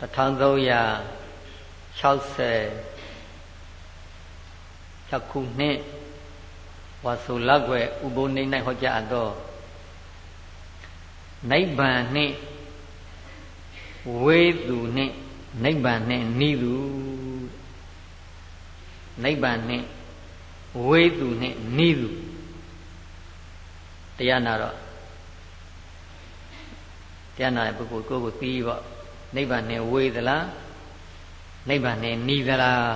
1360ခုနှစ်ဝါဆိုလောက်ွယ်ဥပုံနေ၌ဟောကြားသောနိဗ္ဗာန်နှင့်ဝေသူနှင့်နိဗ္ဗာန်နှင့်နိသူနိဗ္ဗာန်နှင့်ဝေသူနှင့်နိသူတရားနာတော့တရားနာတဲ့ပုဂ္ဂိုလ်ကိုယ်ကိုသိပေါ့ နိဗ္ဗာန်နဲ့ဝေသလားနိဗ္ဗာန်နဲ့နီးသလား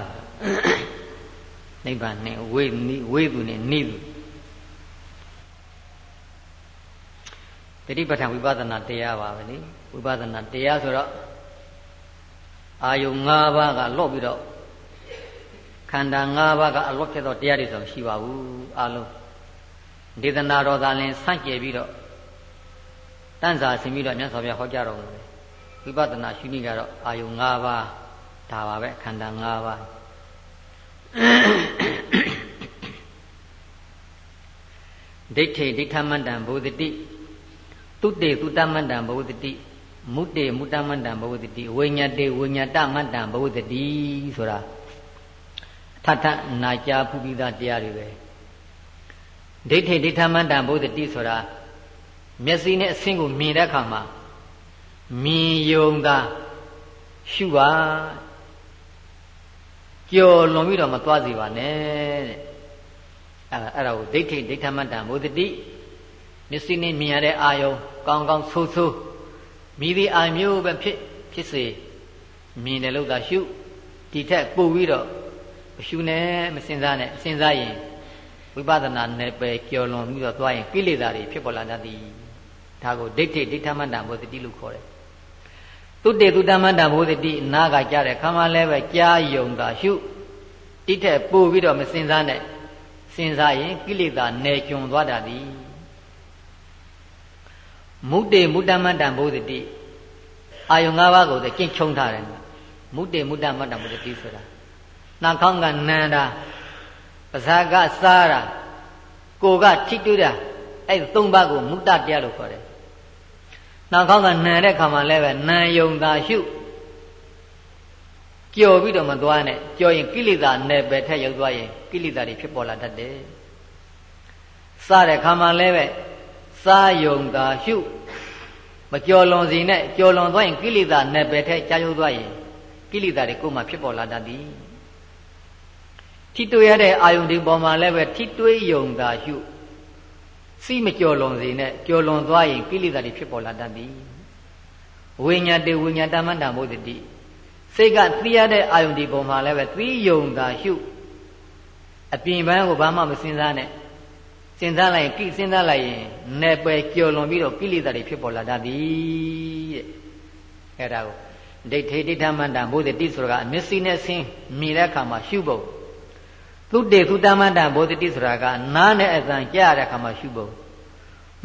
နိဗ္ဗာန်နဲ့ဝေနီးဝေသူနဲ့နီးသူတတိပဋ္ဌာန်ဝိပဿနာတရားပါပဲလေဝိပဿနာတရားဆိုတော့အာယု၅ပါးကလော့ပြီးတော့ခန္ဓာ၅ပါးကအလော့ဖြစ်သောတရားတွေဆိုမရှိပါဘူးအလုံးဒေသနာတော်သာလင်ဆန့်ကျယ်ပြီးတော့တန့်စာဆင်ပြီးတော့မြတ်စွာဘုရားဟောကြားတော်မူတယ် ဝိပဿနာရှုနည်းကတော့အာယု၅ပါးဒါပါပဲခန္ဓာ၅ပါးဒိဋ္ဌိဒိဋ္ဌမန္တံဘုဒ္ဓတိတုတေတုတမန္တံဘဝတတိမုတေမုတမန္တံဘဝတတိဝိညာတေဝိညာတမန္တံဘဝတတိဆိုတာထထနာကြားဖူးပြီးသားတရားတွေပဲဒိဋ္ဌိဒိဋ္ဌမန္တံဘဝတတိဆိုတာမျက်စိနဲ့အဆင့်ကိုမြင်တဲ့အခါမှာ မြင်ယုံတာရှုပါကြော်လွန်ပြီးတော့မသွားစီပါနဲ့တဲ့အဲ့ဒါအဲ့ဒါကိုဒိဋ္ဌိဒိဋ္ဌမတ္တဘုဒ္ဓတိမျက်စိနဲ့မြင်ရတဲ့အာယုံကောင်းကောင်းဆိုးဆိုးမိသည့်အာမျိုးပဲဖြစ်ဖြစ်စေမြင်တယ်လို့သာရှုဒီထက်ပို့ပြီးတော့မရှုနဲ့မစင်စားနဲ့စဉ်းစားရင်ဝိပဿနာနယ်ပယ်ကျော်လွန်ပြီးတော့သွားရင်ကိလေသာတွေဖြစ်ပေါ်လာတတ်သည်ဒါကိုဒိဋ္ဌိဒိဋ္ဌမတ္တဘုဒ္ဓတိလို့ခေါ်တယ် သုတေသုတမတ္တဘုဒ္ဓတိအနာကကြားတဲ့ခါမှလည်းပဲကြားယုံတာရှုတိထက်ပို့ပြီးတော့မစင်စားနဲ့စဉ်းစားရင်ကိလေသာနယ်ကျွံသွားတာသည်မုတေမုတ္တမတ္တဘုဒ္ဓတိအာယုံ၅ပါးကိုကျင့်ချုံထားတယ်မုတေမုတ္တမတ္တဘုဒ္ဓတိဆိုတာနှာခေါင်းကနန္တာပါးစပ်ကစားတာကိုယ်ကထိတွေ့တာအဲ့သုံးပါးကိုမုတ္တတရားလို့ခေါ်တယ် နှာခေါင်းကနန်တဲ့ခါမှလည်းပဲနန်ယုံသာရှုကြော်ပြီးတော့မသွားနဲ့ကြော်ရင်ကိလေသာနယ်ပယ်ထက်ရောက်သွားရင်ကိလေသာတွေဖြစ်ပေါ်လာတတ်တယ်စတဲ့ခါမှလည်းပဲစားယုံသာရှုမကြော်လွန်စီနဲ့ကြော်လွန်သွားရင်ကိလေသာနယ်ပယ်ထက်ကြာရောက်သွားရင်ကိလေသာတွေကိုယ်မှဖြစ်ပေါ်လာတတ်သည်ထိတွေ့ရတဲ့အာယုန်ဒီပေါ်မှာလည်းပဲထိတွေ့ယုံသာရှု စိမကြော်လွန်စေနဲ့ကြော်လွန်သွားရင်ကိလေသာတွေဖြစ်ပေါ်လာတတ်သည်ဝိညာတေဝိညာတမန္တမုဒ္ဒတိစိတ်ကသိရတဲ့အာယုန်ဒီပုံမှာလည်းပဲသိယုံသာရှုအပြင်ပန်းကိုဘာမှမစဉ်းစားနဲ့စဉ်းစားလိုက်ရင်ကိစဉ်းစားလိုက်ရင်နယ်ပယ်ကြော်လွန်ပြီးတော့ကိလေသာတွေဖြစ်ပေါ်လာတတ်သည်တဲ့အဲ့ဒါကိုဒိဋ္ဌိဒိဋ္ဌမန္တမုဒ္ဒတိဆိုတာကအမျက်စိနဲ့ဆင်းမြင်တဲ့အခါမှာရှုဖို့ သုတေသုတမတ္တဘောဓတိဆိုတာကနားနဲ့အသံကြားရတဲ့အခါမှာရှုဖို့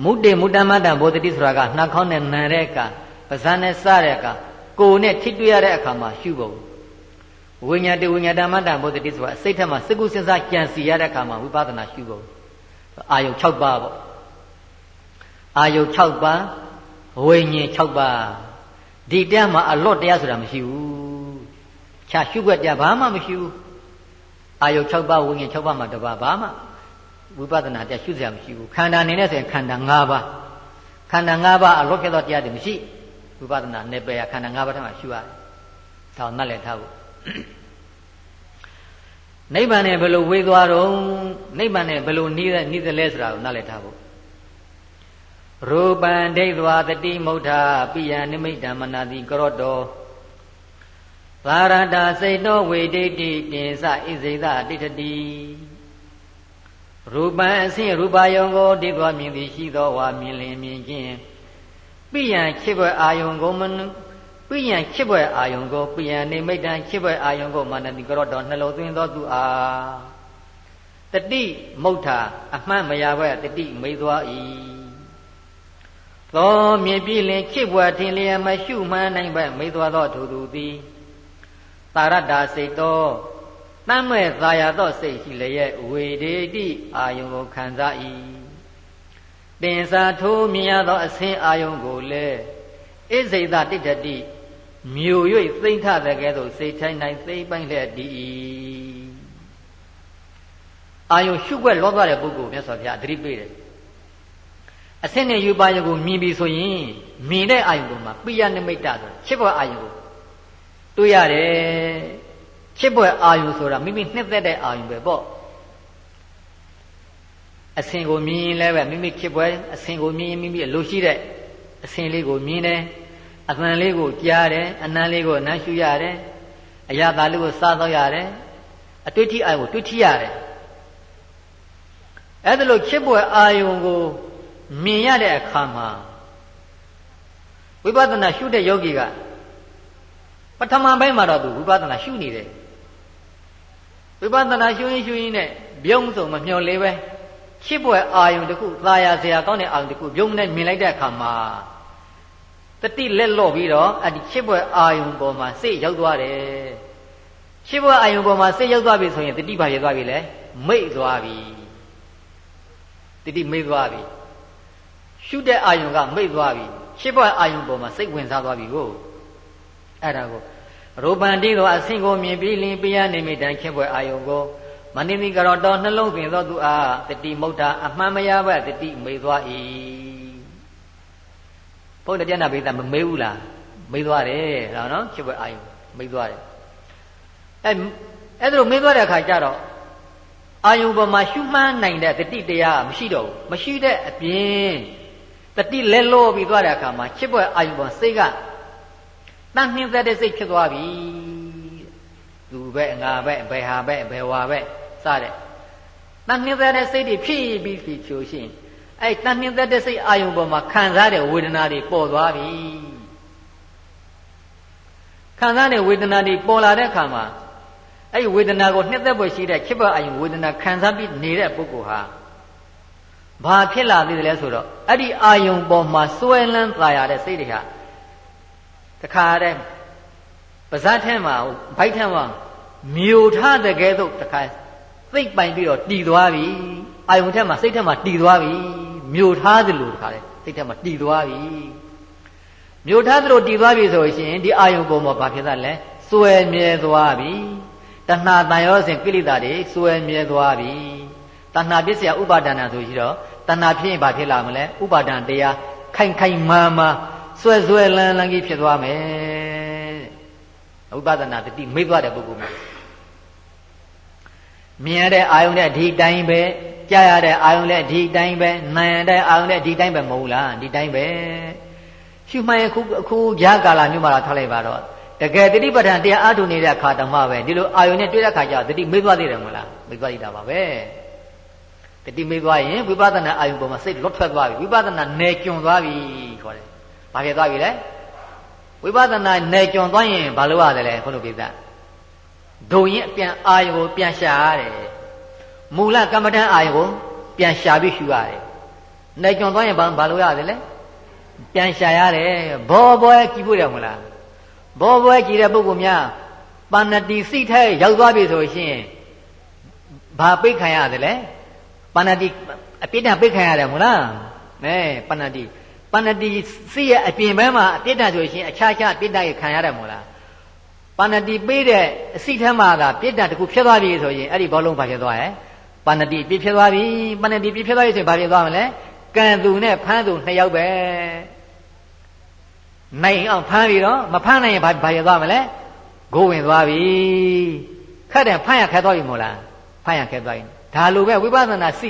မုတေမုတ္တမတ္တဘောဓတိဆိုတာကနှာခေါင်းနဲ့နံတဲ့အခါပါးစပ်နဲ့စတဲ့အခါကိုယ်နဲ့ထိတွေ့ရတဲ့အခါမှာရှုဖို့ဝိညာတေဝိညာတမတ္တဘောဓတိဆိုတာစိတ်ထက်မှာစကုစဉ်းစားကြံစီရတဲ့အခါမှာဝိပဿနာရှုဖို့အာယု6ပါးပေါ့အာယု6ပါးဝိညာဉ်6ပါးဒီတရားမှာအလော့တရားဆိုတာမရှိဘူးခြားရှုွက်တရားဘာမှမရှိဘူး အာယု6ပါးဝိညာဉ်6ပါးမှာတပါးဘာမှဝိပဿနာတရားရှုစရာမရှိဘူးခန္ဓာအနေနဲ့ဆိုရင်ခန္ဓာ5ပါးခန္ဓာ5ပါးအလောဖြစ်သောတရားတွေမရှိဝိပဿနာနယ်ပယ်ရခန္ဓာ5ပါးထဲမှာရှုရတယ်။ဒါနတ်လည်းထားဖို့နိဗ္ဗာန်နဲ့ဘယ်လိုဝေးသွားတော့နိဗ္ဗာန်နဲ့ဘယ်လိုနှီးတဲ့နှီးတဲ့လဲဆိုတာကိုနတ်လည်းထားဖို့ရူပံဒိဋ္ဌဝတတိမုဋ္ဌပိယနိမိတ်ဓမ္မနာတိကရော့တော် သာရတာစိတ်တော်ဝေဒိတိတင်္စဣဇိဒတိတတိရူပံအဆင့်ရူပယုံကိုဒိသွားမြင်သည်ရှိသောဝါမြင်လင်မြင်ခြင်းပိယံချစ်ဘွယ်အာယုံကိုမပိယံချစ်ဘွယ်အာယုံကိုပိယံနေမိတ်တံချစ်ဘွယ်အာယုံကိုမနတိကရောတော်နှလုံးသွင်းသောသူအားတတိမုဋ္ဌာအမှန်မရဘဲတတိမိသွား၏သောမြင်ပြီလင်ချစ်ဘွယ်ထင်လျက်မရှုမှန်းနိုင်ဘဲမိသွားသောသူသူသည် သာရတာစိတ်တော်တမ်းမဲ့သာယာသောစိတ်ရှိလျက်ဝေဒေတိအာယုံကိုခံစား၏တင်စာထိုးမြင်ရသောအစင်းအာယုံကိုလည်းဣဇိတတိတ္တိမြို့၍သိမ့်ထတဲ့ကဲ့သို့စိတ်ထိုင်နိုင်သိမ့်ပိုင်းလျက်ဒီအာယုရှုွက်လောသွားတဲ့ပုဂ္ဂိုလ်မြတ်စွာဘုရားသတိပေးတယ်အဆင့်နဲ့ယူပါယုကိုမြင်ပြီဆိုရင်မြင်တဲ့အာယုပေါ်မှာပိယနိမိတ်တဆိုချစ်ဘွယ်အာယုကို တွေ့ရတယ်ချစ်ဘွယ်အာယုဆိုတာမိမိနှစ်သက်တဲ့အာယုပဲပေါ့အဆင်ကိုမြင်ရင်လည်းပဲမိမိချစ်ဘွယ်အဆင်ကိုမြင်ရင်မိမိအလိုရှိတဲ့အဆင်လေးကိုမြင်တယ်အသံလေးကိုကြားတယ်အနံလေးကိုအနံ့ရှုရတယ်အရာသာလေးကိုစားတော့ရတယ်အတွေ့အထိအာယုကိုတွေ့ထိရတယ်အဲ့ဒါလို့ချစ်ဘွယ်အာယုကိုမြင်ရတဲ့အခါမှာဝိပဿနာရှုတဲ့ယောဂီကပ ထမပိုင်းမှာတော့သူဝိပဿနာရှုနေတယ်ဝိပဿနာရှုရင်ရှုရင်နဲ့ပြုံးစုံမမျော်လေးပဲချစ်ပွဲအာယုံတစ်ခုသာယာစရာကောင်းတဲ့အာယုံတစ်ခုပြုံးနဲ့မြင်လိုက်တဲ့အခါမှာတတိလက်လော့ပြီးတော့အဲ့ဒီချစ်ပွဲအာယုံပေါ်မှာစိတ်ရောက်သွားတယ်ချစ်ပွဲအာယုံပေါ်မှာစိတ်ရောက်သွားပြီဆိုရင်တတိဘာဖြစ်သွားပြီလဲမိတ်သွားပြီတတိမိတ်သွားပြီရှုတဲ့အာယုံကမိတ်သွားပြီရှစ်ဘဝအာယုံပေါ်မှာစိတ်ဝင်စားသွားပြီကိုအဲ့ဒါကို ရူပန္တိသောအဆင့်ကိုမြင်ပြီးလင်ပိယနိမိတံခေဘွယ်အာယုံကိုမနိမိကရောတော်နှလုံးသွင်းသောသူအားတတိမုဋ္ဌာအမှန်မရဘတတိမေသွား၏ဘုန်းတော်ကျမ်းနာပိသမမေးဘူးလားမေးသွားတယ်ဟောနော်ခေဘွယ်အာယုံမေးသွားတယ်အဲအဲ့ဒါလိုမေးသွားတဲ့အခါကျတော့အာယုံပေါ်မှာရှုမှန်းနိုင်တဲ့တတိတရားမရှိတော့ဘူးမရှိတဲ့အပြင်တတိလဲလို့ပြီးသွားတဲ့အခါမှာချစ်ပွဲအာယုံပေါ်စိတ်က တန်နှင်းသက်တဲ့စိတ်ဖြစ်သွားပြီသူပဲငါပဲဘယ်ဟာပဲဘယ်ဝါပဲစတဲ့တန်နှင်းသက်တဲ့စိတ်တွေဖြစ်ပြီးဖြစ်ချိုးရှင်အဲ့တန်နှင်းသက်တဲ့စိတ်အာယုံပေါ်မှာခံစားတဲ့ဝေဒနာတွေပေါ်သွားပြီခံစားတဲ့ဝေဒနာတွေပေါ်လာတဲ့အခါမှာအဲ့ဒီဝေဒနာကိုနှစ်သက်ပေါ်ရှိတဲ့ခိဗအာယုံဝေဒနာခံစားပြီးနေတဲ့ပုဂ္ဂိုလ်ဟာဘာဖြစ်လာသေးတယ်လဲဆိုတော့အဲ့ဒီအာယုံပေါ်မှာစွဲလန်းသာရတဲ့စိတ်တွေဟာ တခါတည်းပါဇက်ထဲမှာဘိုက်ထဲမှာမြို့ထားတဲ့ကဲသို့တခါသိပ်ပိုင်ပြီးတော့တည်သွားပြီအာယုံထဲမှာစိတ်ထဲမှာတည်သွားပြီမြို့ထားသလိုတခါတည်းစိတ်ထဲမှာတည်သွားပြီမြို့ထားသလိုတည်သွားပြီဆိုရင်ဒီအာယုံပေါ်မှာဘာဖြစ်သလဲစွဲမြဲသွားပြီတဏှာတန်ရောစဉ်ကိလေသာတွေစွဲမြဲသွားပြီတဏှာပစ္စယဥပါဒနာဆိုရှိတော့တဏှာဖြစ်ရင်ဘာဖြစ်လာမလဲဥပါဒံတရားခိုင်ခိုင်မာမာ ဆွဲဆွဲလန်းလန်းကြီးဖြစ်သွားမယ်ဥပဒနာတတိမိတ်သွားတဲ့ပုဂ္ဂိုလ်မှာမြင်ရတဲ့အာယုံနဲ့ဒီတိုင်းပဲကြားရတဲ့အာယုံနဲ့ဒီတိုင်းပဲနာရတဲ့အာယုံနဲ့ဒီတိုင်းပဲမဟုတ်လားဒီတိုင်းပဲရှုမှန်အခုအခုဂျာကာလာမျိုးမှာတော့ထားလိုက်ပါတော့တကယ်တတိပဋ္ဌာန်တရားအားထုတ်နေတဲ့အခါတည်းမှပဲဒီလိုအာယုံနဲ့တွေ့တဲ့အခါကျတော့တတိမိတ်သွားသေးတယ်မဟုတ်လားမိတ်သွားသေးတာပါပဲတတိမိသွားရင်ဝိပဿနာအာယုံပေါ်မှာစိတ်လွတ်ထွက်သွားပြီဝိပဿနာနယ်ကျွံသွားပြီခေါ်တယ်။ ဘာဖြစ်သွားပြီလဲဝိပဿနာနယ်ကျွံသွားရင်ဘာလို့ရတယ်လဲခုလိုပြသဒုံရင်ပြန်အာယုံကိုပြန်ရှာရတယ်။မူလကမ္မဋ္ဌာန်းအာယုံကိုပြန်ရှာပြီးရှုရတယ်။နယ်ကျွံသွားရင်ဘာဘာလို့ရတယ်လဲပြန်ရှာရတယ်ဘောဘောကြည့်ဖို့ရမလားဘောဘောကြည့်တဲ့ပုဂ္ဂိုလ်များပန္နတိစိတ်ထဲရောက်သွားပြီဆိုရှင်ဘာပိတ်ခံရတယ်လဲပဏ္ဏတိအပြစ်ဒဏ်ပိတ်ခံရတယ်မို့လားမဲပဏ္ဏတိ ပဏ္ဏတိစိရဲ့အပြင်ဘက်မှာအပြစ်ဒဏ်ဆိုရှင်အခြားခြားအပြစ်ဒဏ်ခံရတယ်မို့လားပဏ္ဏတိပေးတဲ့အစိထဲမှာသာပြစ်ဒဏ်တစ်ခုဖြစ်သွားပြီဆိုရင်အဲ့ဒီဘောလုံးဘာဖြစ်သွားရဲ့ပဏ္ဏတိပြစ်ဖြစ်သွားပြီပဏ္ဏတိပြစ်ဖြစ်သွားပြီဆိုရင်ဘာဖြစ်သွားမလဲကံသူနဲ့ဖမ်းသူနှစ်ယောက်ပဲနိုင်အောင်ဖမ်းပြီးတော့မဖမ်းနိုင်ရင်ဘာဘာရသွားမလဲဂိုးဝင်သွားပြီခက်တယ်ဖမ်းရခက်သွားပြီမို့လားဖမ်းရခက်သွားပြီဒါလိုပဲဝိပဿနာစိ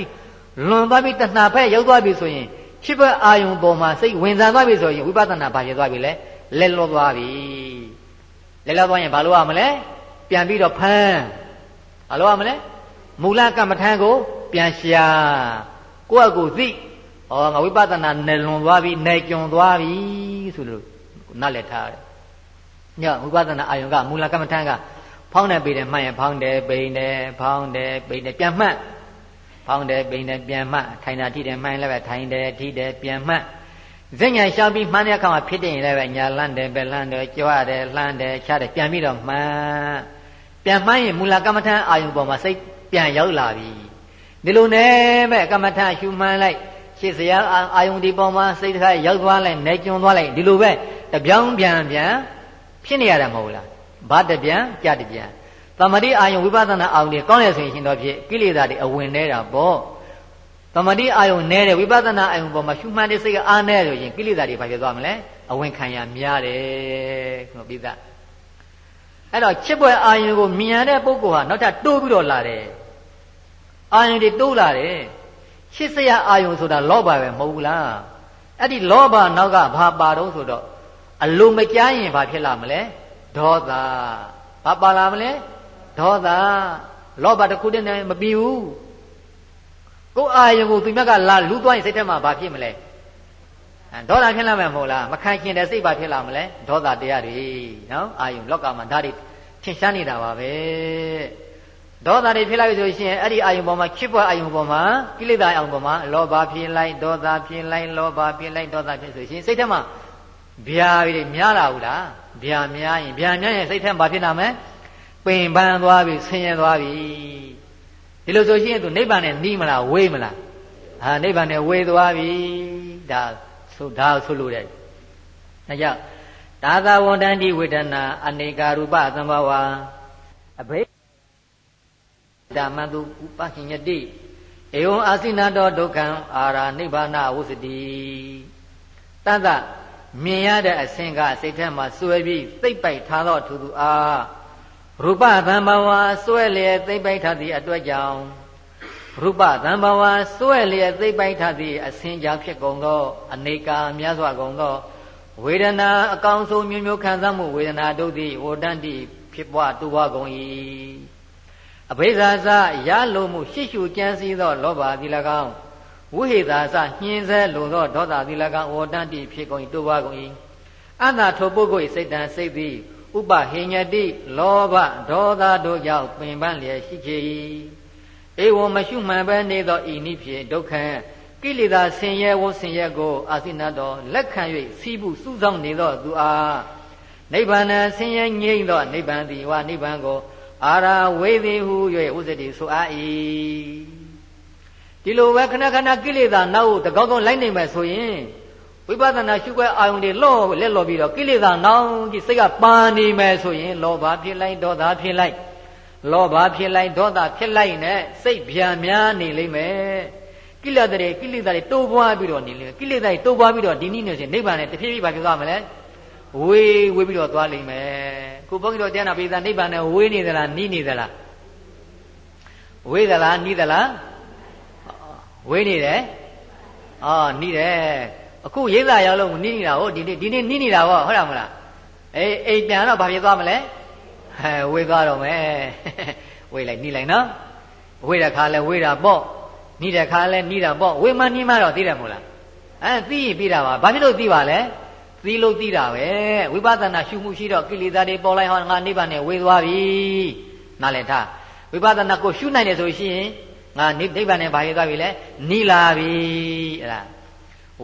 လွန်သွားပြီတဏှာဖက်ရောက်သွားပြီဆိုရင် ဖြစ်ဘအာယုံပေါ်မှာစိတ်ဝင်စားသွားပြီဆိုရင်ဝိပဿနာဘာဖြစ်သွားပြီလဲလက်လောသွားပြီလက်လောသွားရင်ဘာလို့ရမလဲပြန်ပြီးတော့ဖမ်းဘာလို့ရမလဲမူလကမ္မထံကိုပြန်ရှာကိုယ့်အကူသိဩငါဝိပဿနာနယ်လွန်သွားပြီနယ်ကျွံသွားပြီဆိုလို့နားလည်ထားတယ်ညဝိပဿနာအာယုံကမူလကမ္မထံကဖောင်းတယ်ပိတယ်မှတ်ရင်ဖောင်းတယ်ပိန်တယ်ဖောင်းတယ်ပိန်တယ်ပြန်မှတ် ဖောင်းတယ်ပိန်တယ်ပြန်မှတ်ထိုင်တာထိတယ်မှန်လည်းပဲထိုင်တယ်ထိတယ်ပြန်မှတ်ဇဉ္ညာရှောင်းပြီးမှန်းတဲ့အခါမှာဖြစ်တဲ့ရင်လည်းပဲညာလန့်တယ်ပဲလန့်တယ်ကြွရတယ်လှမ်းတယ်ချတယ်ပြန်ပြီးတော့မှန်ပြန်မှန်းရင်မူလကမ္မထအာယုံပေါ်မှာစိတ်ပြန်ရောက်လာပြီဒီလိုနဲ့ပဲကမ္မထရှုမှန်းလိုက်ရှေ့စရာအာယုံဒီပေါ်မှာစိတ်တစ်ခါရောက်သွားလိုက်နေကျွံသွားလိုက်ဒီလိုပဲတပြောင်းပြန်ပြန်ဖြစ်နေရတာမဟုတ်လားဘာတပြန်ကြတပြန် တမတိအာယုံဝိပဿနာအာယုံတွေကောင်းရဆိုရင်တော့ဖြစ်ကိလေသာတွေအဝင်နေတာပေါ့တမတိအာယုံနဲတဲ့ဝိပဿနာအာယုံပေါ်မှာရှုမှတ်တဲ့စိတ်ကအားနဲဆိုရင်ကိလေသာတွေဘာဖြစ်သွားမလဲအဝင်ခံရများတယ်ခုနပိသအဲ့တော့ချစ်ပွဲအာယုံကိုမြင်ရတဲ့ပုဂ္ဂိုလ်ဟာနောက်ထပ်တိုးပြီးတော့လာတယ်အာယုံတွေတိုးလာတယ်ချစ်စရာအာယုံဆိုတာလောဘပဲမဟုတ်ဘူးလားအဲ့ဒီလောဘနောက်ကဘာပါတော့ဆိုတော့အလိုမကြားရင်ဘာဖြစ်လာမလဲဒေါသဘာပါလာမလဲ ဒေါသလောဘတစ်ခုတည်းနဲ့မပြီးဘူးကိုယ်အာယုံကိုသူမြတ်ကလာလူသွားရင်စိတ်ထဲမှာဘာဖြစ်မလဲဒေါသဖြစ်လာမယ်မဟုတ်လားမခံကျင်တဲ့စိတ်ဘာဖြစ်လာမလဲဒေါသတရားတွေနော်အာယုံလောကမှာဓာတ်တွေထင်ရှားနေတာပါပဲဒေါသတွေဖြစ်လာပြီဆိုရှင်အဲ့ဒီအာယုံပေါ်မှာချစ်ပွားအာယုံပေါ်မှာကိလေသာအာယုံပေါ်မှာလောဘဖြစ်လိုက်ဒေါသဖြစ်လိုက်လောဘဖြစ်လိုက်ဒေါသဖြစ်ဆိုရှင်စိတ်ထဲမှာဗျာတွေများလာဘူးလားဗျာများရင်ဗျာများရင်စိတ်ထဲမှာဘာဖြစ်လာမလဲ ပင်ပန်းသွားပြီဆင်းရဲသွားပြီဒီလိုဆိုရှင်သူနိဗ္ဗာန်နဲ့နှီးမလားဝေးမလားဟာနိဗ္ဗာန်နဲ့ဝေးသွားပြီဒါဆိုဒါဆိုလို့တဲ့ဒါကြောင့်သာသဝန္တန္တိဝေဒနာအနေကာရူပသံဘဝအဘိဓမ္မတုဥပဟိညတိဧဝံအာစိနာတောဒုက္ခံအာရာနိဗ္ဗာနဝုစတိတသမြင်ရတဲ့အဆင့်ကစိတ်ထဲမှာစွဲပြီးသိပ်ပိုက်ထားသောသူသူအား ရူပသံဘဝစွဲလျက်သိပ်ပိုက်ထားသည့်အတွက်ကြောင့်ရူပသံဘဝစွဲလျက်သိပ်ပိုက်ထားသည့်အဆင့်ကြောင့်ဖြစ်ကုန်သောအနေကာများစွာကုန်သောဝေဒနာအကောင်ဆုံးမျိုးမျိုးခံစားမှုဝေဒနာတို့သည်ဝတ္တန်တိဖြစ်ပွားတူပွားကုန်၏အဘိဇာစရလိုမှုရှိရှုကြံစည်သောလောဘသည်၎င်းဝိဟေသာစညှင်းဆဲလိုသောဒေါသသည်၎င်းဝတ္တန်တိဖြစ်ကုန်၏တူပွားကုန်၏အတ္တထိုပုဂ္ဂိုလ်၏စိတ်တန်စိတ်သည် ဥပဟိညတိလောဘဒေါသတို့ကြောင့်ပင်ပန်းလျက်ရှိချေ၏ဧဝံမရှုမှန်ပဲနေသောဤနည်းဖြင့်ဒုက္ခကိလေသာဆင်ရဲဝဆင်ရဲကိုအာသိနတော်လက်ခံ၍စီးဘူးစူးစောင်းနေသောသူအားနိဗ္ဗာန်ဆင်းရဲငြိမ့်သောနိဗ္ဗာန်သည်ဝနိဗ္ဗာန်ကို အာရာဝေသည်ဟု၍ဥစ္စတိဆိုအား၏ဒီလိုပဲခဏခဏကိလေသာနောက်တကောက်ကောက်လိုက်နိုင်မယ်ဆိုရင် ဝိပဿနာရှုခွဲအာယုန်တွေလော့လက်လော့ပြီးတော့ကိလေသာနောက်ကြီးစိတ်ကပါနေမယ်ဆိုရင် လောဘဖြစ်လိုက်ဒေါသဖြစ်လိုက် လောဘဖြစ်လိုက်ဒေါသဖြစ်လိုက်နဲ့စိတ်ဗျာများနေလိမ့်မယ်ကိလေသာတွေကိလေသာတွေတိုးပွားပြီးတော့နေလိမ့်မယ်ကိလေသာတွေတိုးပွားပြီးတော့ဒီနည်းနဲ့ဆိုနိဗ္ဗာန်နဲ့တဖြည်းဖြည်းပါဖြစ်သွားမလဲဝေးဝေးပြီးတော့သွားလိမ့်မယ်ခုဘုန်းကြီးတို့တရားနာပိသနိဗ္ဗာန်နဲ့ဝေးနေသလားနီးနေသလားဝေးသလားနီးသလားဝေးနေတယ်အော်နီးတယ် အခုရိပ်သာရောက်လို့နီးနေတာဟုတ်ဒီနေ့ဒီနေ့နီးနေတာပေါ့ဟုတ်လားမလားအေးအိမ်ပြန်တော့ဘာဖြစ်သွားမလဲဟဲဝေးသွားတော့မယ်ဝေးလိုက်နီးလိုက်နော်ဝေးတဲ့ခါလဲဝေးတာပေါ့နီးတဲ့ခါလဲနီးတာပေါ့ဝေးမှနီးမှတော့သိတယ်မို့လားအဲသိရင်ပြီးတာပါဘာဖြစ်လို့သိပါလဲသိလို့သိတာပဲဝိပဿနာရှုမှုရှိတော့ကိလေသာတွေပေါ်လိုက်ဟောငါနိဗ္ဗာန်နဲ့ဝေးသွားပြီနားလည်ထားဝိပဿနာကိုရှုနိုင်တယ်ဆိုရှင်ငါနိဗ္ဗာန်နဲ့ဘာရသွားပြီလဲနီးလာပြီအဲ့ဒါ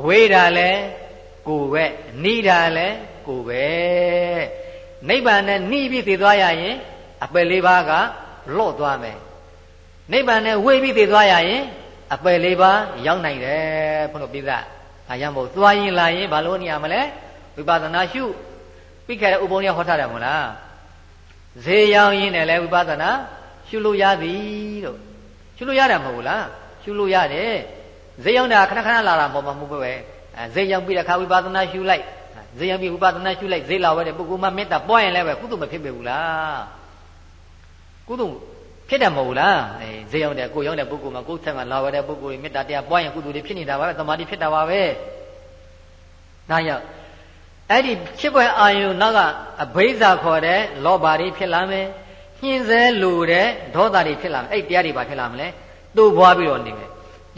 ဝေးတာလဲကိုပဲနီးတာလဲကိုပဲနိဗ္ဗာန်နဲ့နှီးပြီးသိသွားရရင်အပယ်လေးပါးကလော့သွားမယ်နိဗ္ဗာန်နဲ့ဝေးပြီးသိသွားရရင်အပယ်လေးပါးရောက်နိုင်တယ်ဘုလို့ပြသဒါကြောင့်မို့သွားရင်လာရင်ဘာလို့နေရမလဲဝိပဿနာရှုပြီးခဲ့တဲ့ဥပုံရဟောထားတယ်မဟုတ်လားဈေးရောက်ရင်လည်းဝိပဿနာရှုလို့ရသည်လို့ရှုလို့ရတယ်မဟုတ်ဘူးလားရှုလို့ရတယ် ဈေးရောက်တာခဏခဏလာတာမဟုတ်မဟုတ်ပဲဈေးရောက်ပြီးတဲ့အခါဝိပဿနာရှုလိုက်ဈေးရောက်ပြီးဝိပဿနာရှုလိုက်ဈေးလာဝဲတဲ့ပုဂ္ဂိုလ်မှမေတ္တာပွားရင်လည်းပဲကုသိုလ်မဖြစ်ပေဘူးလားကုသိုလ်ဖြစ်တယ်မဟုတ်လားအဲဈေးရောက်တဲ့ကိုရောက်တဲ့ပုဂ္ဂိုလ်မှာကိုယ်ဆက်မှာလာဝဲတဲ့ပုဂ္ဂိုလ်မေတ္တာတရားပွားရင်ကုသိုလ်တွေဖြစ်နေတာပါပဲသမာဓိဖြစ်တာပါပဲဒါရောက်အဲ့ဒီဖြစ်ပွဲအာယုနောက်ကအဘိဇာခေါ်တဲ့လောဘတွေဖြစ်လာမယ်ညှင်းဆဲလိုတဲ့ဒေါသတွေဖြစ်လာမယ်အဲ့တရားတွေပါဖြစ်လာမလဲတိုးပွားပြီးတော့နေမယ်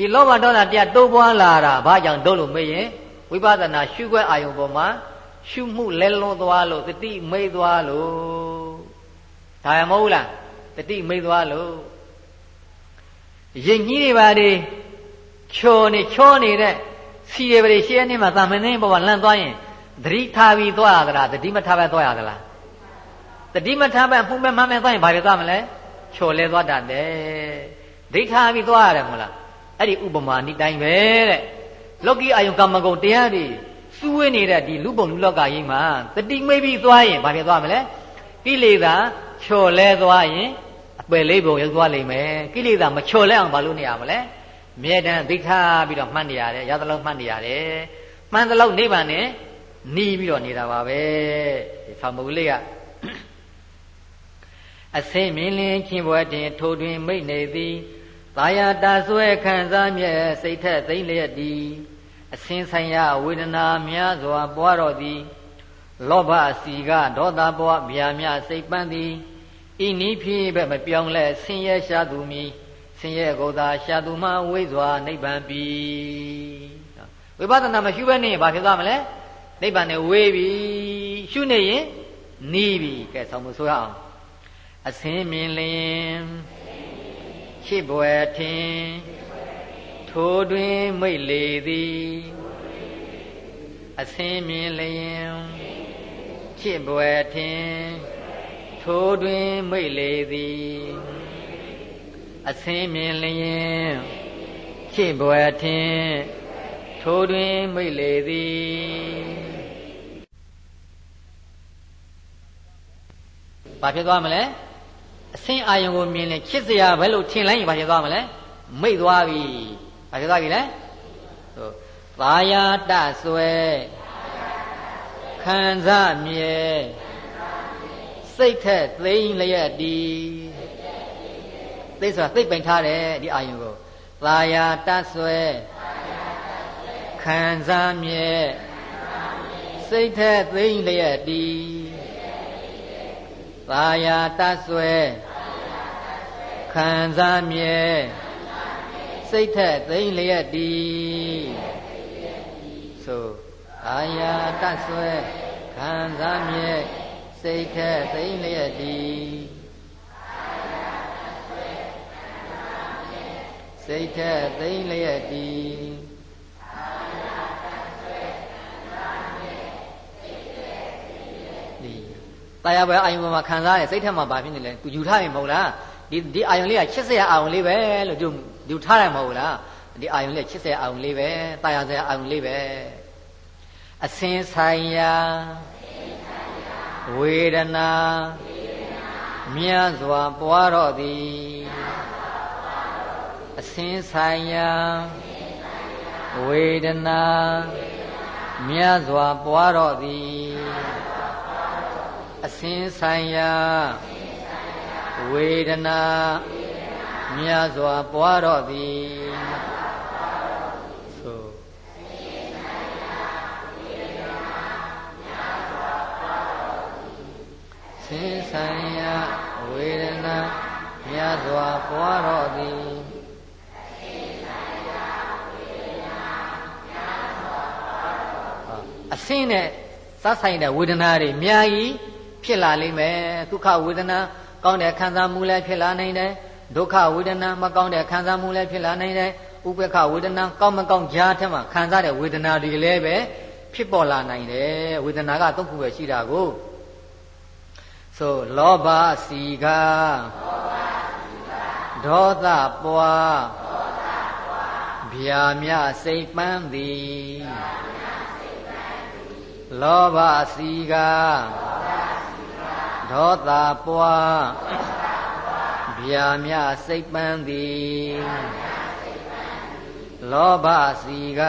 ဒီလောဘဒေါသတရားတိုးပွားလာတာဘာကြောင့်တို့လို့မေးရင်ဝိပဿနာရှုခွဲအာယုပေါ်မှာရှုမှုလဲလွန်သွားလို့တတိမိတ်သွားလို့ဒါရမဟုတ်လားတတိမိတ်သွားလို့ရင်ကြီးတွေပါတွေချော်နေချောနေတဲ့စီတွေပါတွေရှေ့အနေမှာသာမဏေဘဝလန့်သွားရင်သတိထားပြီးသွားရသလားသတိမထားပဲသွားရသလားသတိမထားပဲမှုမဲ့မှမဲ့သွားရင်ဘာဖြစ်သွားမလဲချော်လဲသွားတတ်တယ်သတိထားပြီးသွားရတယ်မဟုတ်လား အဲ့ဒီဥပမာနိတိုင်းပဲတဲ့လောကီအာယုံကာမဂုဏ်တရားတွေစစူးဝေးနေတဲ့ဒီလူပုံလူလောကကြီးမှာတတိမိတ်ပြီးသွားရင်ဘာဖြစ်သွားမလဲကိလေသာချော်လဲသွားရင်အပယ်လေးပုံရောက်သွားလိမ့်မယ်ကိလေသာမချော်လဲအောင်ဘာလို့နေရမလဲမြဲတမ်းသိထားပြီးတော့မှတ်နေရတယ်ရသလုံးမှတ်နေရတယ်မှန်သလောက်နိဗ္ဗာန်နဲ့နီးပြီးတော့နေတာပါပဲဒီဖောင်မုတ်လေးကအစင်းမင်းလင်းချင်းဘွယ်တင်ထိုးတွင်မိတ်နေသည် သာယာတာဆွဲခံစားမြဲစိတ်ထက်သိမ့်လျက်သည်အစင်းဆိုင်ရာဝေဒနာများစွာပွားတော်သည်လောဘစီကဒေါသဘဝဗျာမြစိတ်ပန်းသည်ဤနည်းဖြစ်ပဲမပြောင်းလဲဆင်းရဲရှာသူမီဆင်းရဲကိုယ်သာရှာသူမှဝိဇ္ဇာနိဗ္ဗာန်ပြီဝိပဿနာမရှိဘဲနေဘာဖြစ်သွားမလဲနိဗ္ဗာန်နဲ့ဝေးပြီရှုနေရင်နီးပြီကဲဆောင်းမဆိုရအောင်အစင်းမြင်လျင် ရှိပွဲထင်ထိုတွင်မိတ်လေသည်အစင်းမြင်လျင်ရှိပွဲထင်ထိုတွင်မိတ်လေသည်အစင်းမြင်လျင်ရှိပွဲထင်ထိုတွင်မိတ်လေသည်ဘာဖြစ်သွားမလဲ အစင်းအာယုံကိုမြင်ရင်ချစ်စရာပဲလို့ထင်လိုက်ရင်ဘာဖြစ်သွားမလဲမိတ်သွားပြီဘာဖြစ်သွားပြီလဲဟိုသာယာတဆွဲခံစားမြဲစိတ်ထက်သိမ့်လျက်ဒီသိဆိုတာသိပ်ပိုင်ထားတယ်ဒီအာယုံကိုသာယာတဆွဲခံစားမြဲစိတ်ထက်သိမ့်လျက်ဒီ သာယာတဆွဲခံစားမြဲစိတ်ထက်သိမ့်လျက်ဒီဆိုသာယာတဆွဲခံစားမြဲစိတ်ထက်သိမ့်လျက်ဒီစိတ်ထက်သိမ့်လျက်ဒီ တာယာပဲအာယုံပေါ်မှာခံစားရစိတ်ထက်မှာဘာဖြစ်နေလဲသူယူထားရင်မဟုတ်လားဒီဒီအာယုံလေးကချစ်စရာအာယုံလေးပဲလို့သူယူထားတယ်မဟုတ်လားဒီအာယုံလေးချစ်စရာအာယုံလေးပဲတာယာစရာအာယုံလေးပဲအစင်းဆိုင်ရာဝေဒနာမြတ်စွာပွားတော့သည်အစင်းဆိုင်ရာဝေဒနာမြတ်စွာပွားတော့သည် အစင်းဆိုင်ရာဝေဒနာမြတ်စွာပွားတော့သည်ဆိုစင်းဆိုင်ရာဝေဒနာမြတ်စွာပွားတော့သည်အစင်းနဲ့စဆိုင်တဲ့ဝေဒနာတွေအများကြီး ဖြစ်လာလိမ့်မယ်ဒုက္ခဝေဒနာကောင်းတဲ့ခံစားမှုလည်းဖြစ်လာနိုင်တယ်ဒုက္ခဝေဒနာမကောင်းတဲ့ခံစားမှုလည်းဖြစ်လာနိုင်တယ်ဥပေက္ခဝေဒနာကောင်းမကောင်းကြားထက်မှခံစားတဲ့ဝေဒနာတွေလည်းပဲဖြစ်ပေါ်လာနိုင်တယ်ဝေဒနာကသုံးခုပဲရှိတာကိုဆိုလောဘစီကဒေါသပွားဗျာမြစိတ်ပန်းသည်လောဘစီကဒေါသ ပွားဗျာမြစိတ်ပန်းသည်လောဘစီက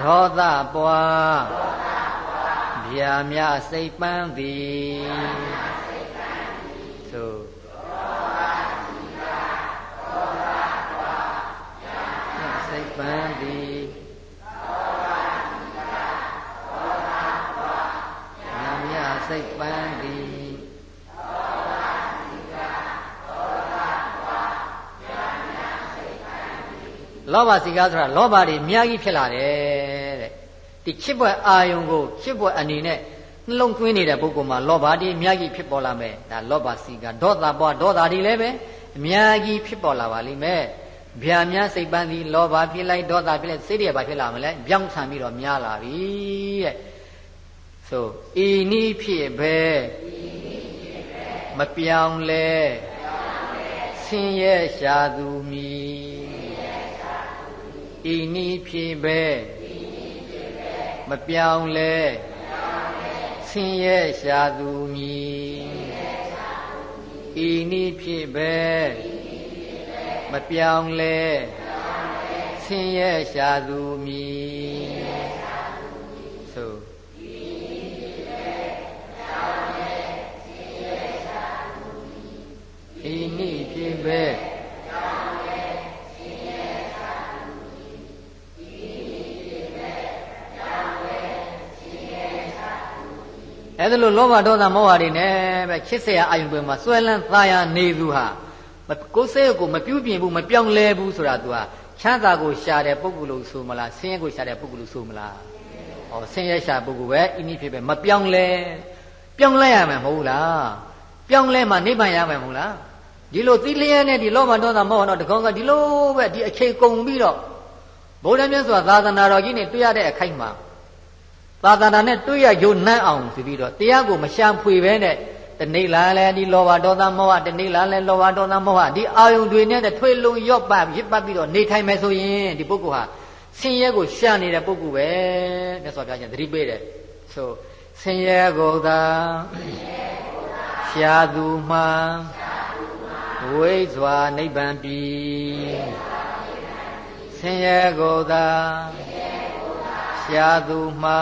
ဒေါသပွားဗျာမြစိတ်ပန်းသည်သို့စိတ်ပန်းသည်စိတ်ပန်းသည် လောဘစီကားဆိုတာလောဘတွေအများကြီးဖြစ်လာတယ်တဲ့ဒီချစ်ဘွယ်အာယုံကိုချစ်ဘွယ်အနေနဲ့နှလုံးသွင်းနေတဲ့ပုဂ္ဂိုလ်မှာလောဘတွေအများကြီးဖြစ်ပေါ်လာမယ်ဒါလောဘစီကားဒေါသပွားဒေါသတွေလည်းပဲအများကြီးဖြစ်ပေါ်လာပါလိမ့်မယ်ဗျာများစိတ်ပန်းသည်လောဘဖြစ်လိုက်ဒေါသဖြစ်လိုက်စိတ်တွေဘာဖြစ်လာမလဲပြောင်းဆံပြီးတော့များလာပြီတဲ့ဆိုဤနီးဖြစ်ပဲမပြောင်းလဲဆင်းရဲရှာသူမီ ဤနီးဖြစ်ပဲမပြောင်းလဲဆင်းရဲရှာသူမည်ဤနိဖြစ်ပဲမပြောင်းလဲဆင်းရဲရှာသူမည်ဆိုဤနိဖြစ်ပဲ အဲ့ဒါလို့လောဘဒေါသမောဟတွေနဲ့ပဲချစ်စရာအာယုံတွေမှာစွဲလန်းသားရနေသူဟာကိုယ်စိတ်ကိုမပြုတ်ပြင်ဘူးမပြောင်းလဲဘူးဆိုတာ तू ဟာချမ်းသာကိုရှာတဲ့ပုဂ္ဂိုလ်လို့ဆိုမလားဆင်းရဲကိုရှာတဲ့ပုဂ္ဂိုလ်လို့ဆိုမလားဩဆင်းရဲရှာပုဂ္ဂိုလ်ပဲအင်းကြီးဖြစ်ပဲမပြောင်းလဲပြောင်းလဲရမှာမဟုတ်လားပြောင်းလဲမှနိဗ္ဗာန်ရမှာမဟုတ်လားဒီလိုသီလျက်နဲ့ဒီလောဘဒေါသမောဟတော့တကောင်းကဒီလိုပဲဒီအခြေကုန်ပြီးတော့ဗုဒ္ဓမြတ်စွာသာသနာတော်ကြီးနဲ့တွေ့ရတဲ့အခိုက်မှာ သာသနာနဲ့တွေ့ရယုံနှံ့အောင်ဆိုပြီးတော့တရားကိုမရှာဖွေပဲနဲ့တနေ့လာလဲဒီလောဘဒေါသမောဟတနေ့လာလဲလောဘဒေါသမောဟဒီအာယုန်တွေနဲ့ထွေလုံရော့ပတ်ရစ်ပတ်ပြီးတော့နေထိုင်မယ်ဆိုရင်ဒီပုဂ္ဂိုလ်ဟာဆင်းရဲကိုရှာနေတဲ့ပုဂ္ဂိုလ်ပဲမြတ်စွာဘုရားရှင်သတိပေးတယ်ဆိုဆင်းရဲကိုသာရှာသူမှဝိဇ္ဇာနိဗ္ဗာန်ပြီဆင်းရဲကိုသာ ရှာသူမှ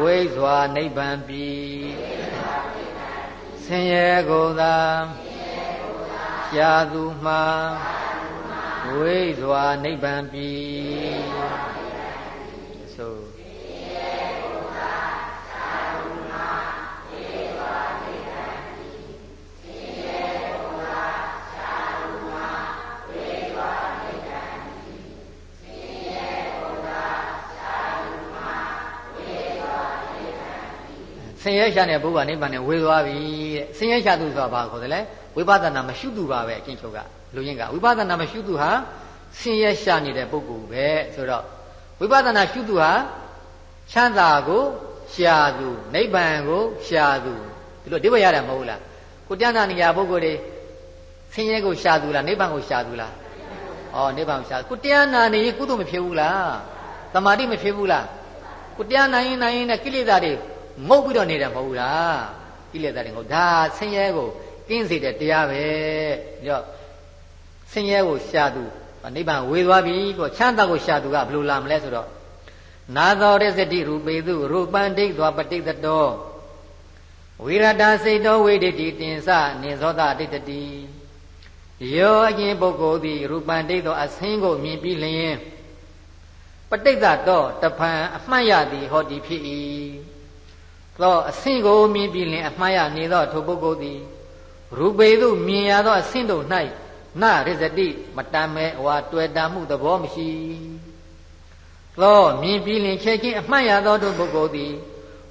ဝိဇ္ဇာနိဗ္ဗာန်ပြီဆင်းရဲကိုသာရှာသူမှဝိဇ္ဇာနိဗ္ဗာန်ပြီ ဆင်းရဲရှာတဲ့ဘုရားနိဗ္ဗာန်နဲ့ဝေသွားပြီတဲ့ဆင်းရဲရှာသူဆိုတာဘာခေါ်တယ်လဲဝိပဿနာမရှိသူပါပဲအချင်းချုပ်ကလူရင်းကဝိပဿနာမရှိသူဟာဆင်းရဲရှာနေတဲ့ပုဂ္ဂိုလ်ပဲဆိုတော့ဝိပဿနာရှုသူဟာချမ်းသာကိုရှာသူနိဗ္ဗာန်ကိုရှာသူဒီလိုအဓိပ္ပာယ်ရတယ်မဟုတ်လားကိုတန်းတာနေရာပုဂ္ဂိုလ်တွေဆင်းရဲကိုရှာသူလားနိဗ္ဗာန်ကိုရှာသူလားဩနိဗ္ဗာန်ကိုရှာကိုတရားနာနေရင်ကုသိုလ်မဖြစ်ဘူးလားတမာတိမဖြစ်ဘူးလားကိုတရားနိုင်ရင်နိုင်ရင်နဲ့ကိလေသာတွေ ငုတ်ပြီးတော့နေတယ်မဟုတ်လားကိလေသာတွေငုတ်ဒါဆင်းရဲကိုကင်းစေတဲ့တရားပဲညော့ဆင်းရဲကိုရှာသူနိဗ္ဗာန်ဝေသွားပြီကိုချမ်းသာကိုရှာသူကဘယ်လိုလာမလဲဆိုတော့နာသောရစတိရူပေသူရူပံဒိဋ္ဌောပဋိသတောဝိရတစိတ်တော်ဝိဒိတိတင်္စနေသောတာဒိဋ္ဌတိယောအရင်ပုဂ္ဂိုလ်သည်ရူပံဒိဋ္ဌောအဆင်းကိုမြင်ပြီးလျင်ပဋိသတောတဖန်အမှတ်ရသည်ဟောဒီဖြစ်၏ သောအဆင့်ကိုမြင်ပြီးလင်အမှားရနေသောထိုပုဂ္ဂိုလ်သည်ရူပေသို့မြင်ရသောအဆင့်တို့၌နရဇတိမတမ်းမဲဟွာတွေ့တာမှုသဘောမရှိသောမြင်ပြီးလင်ချက်ချင်းအမှတ်ရသောထိုပုဂ္ဂိုလ်သည်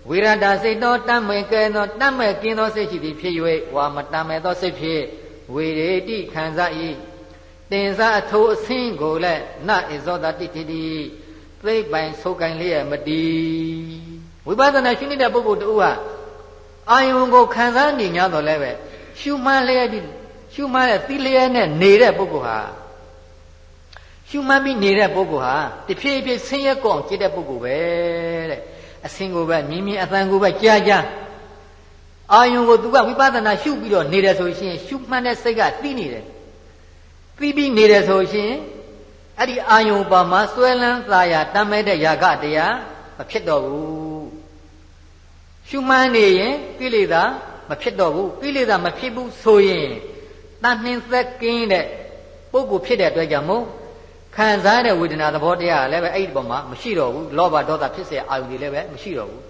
ဝိရဒစိတ်သောတမ်းမဲကဲသောတမ်းမဲကင်းသောစိတ်ရှိသည်ဖြစ်၍ဝါမတမ်းမဲသောစိတ်ဖြစ်ဝေရေတိခံစား၏တင်စားအထိုးအဆင်းကိုလည်းနဣဇောတတိတိသိပိုင်ဆုပ်ကင်လျက်မတည် ဝိပဿနာရှုနေတဲ့ပုဂ္ဂိုလ်တူဟာအာယုံကိုခံစားနေ냐တော့လည်းပဲရှုမှန်းလျက်ဒီရှုမှန်းတဲ့သီလျက်နဲ့နေတဲ့ပုဂ္ဂိုလ်ဟာရှုမှန်းပြီးနေတဲ့ပုဂ္ဂိုလ်ဟာတဖြည်းဖြည်းဆင်းရဲကောင်းကြည့်တဲ့ပုဂ္ဂိုလ်ပဲတဲ့အစင်ကိုပဲမြင်မြင်အသံကိုပဲကြားကြားအာယုံကိုသူကဝိပဿနာရှုပြီးတော့နေတယ်ဆိုရှင်ရှုမှန်းတဲ့စိတ်ကသိနေတယ်သိပြီးနေတယ်ဆိုရှင်အဲ့ဒီအာယုံပေါ်မှာစွဲလန်းသာယာတမ်းမဲ့တဲ့ယာကတရားမဖြစ်တော့ဘူး ရှုမှန်းနေရင်ကိလေသာမဖြစ်တော့ဘူးကိလေသာမဖြစ်ဘူးဆိုရင်တန်နှင်းသက်ကင်းတဲ့ပုဂ္ဂိုလ်ဖြစ်တဲ့အတွက်ကြောင့်မို့ခံစားတဲ့ဝေဒနာသဘောတရားလည်းပဲအဲ့ဒီပုံမှာမရှိတော့ဘူးလောဘဒေါသဖြစ်เสียအာယုန်တွေလည်းပဲမရှိတော့ဘူး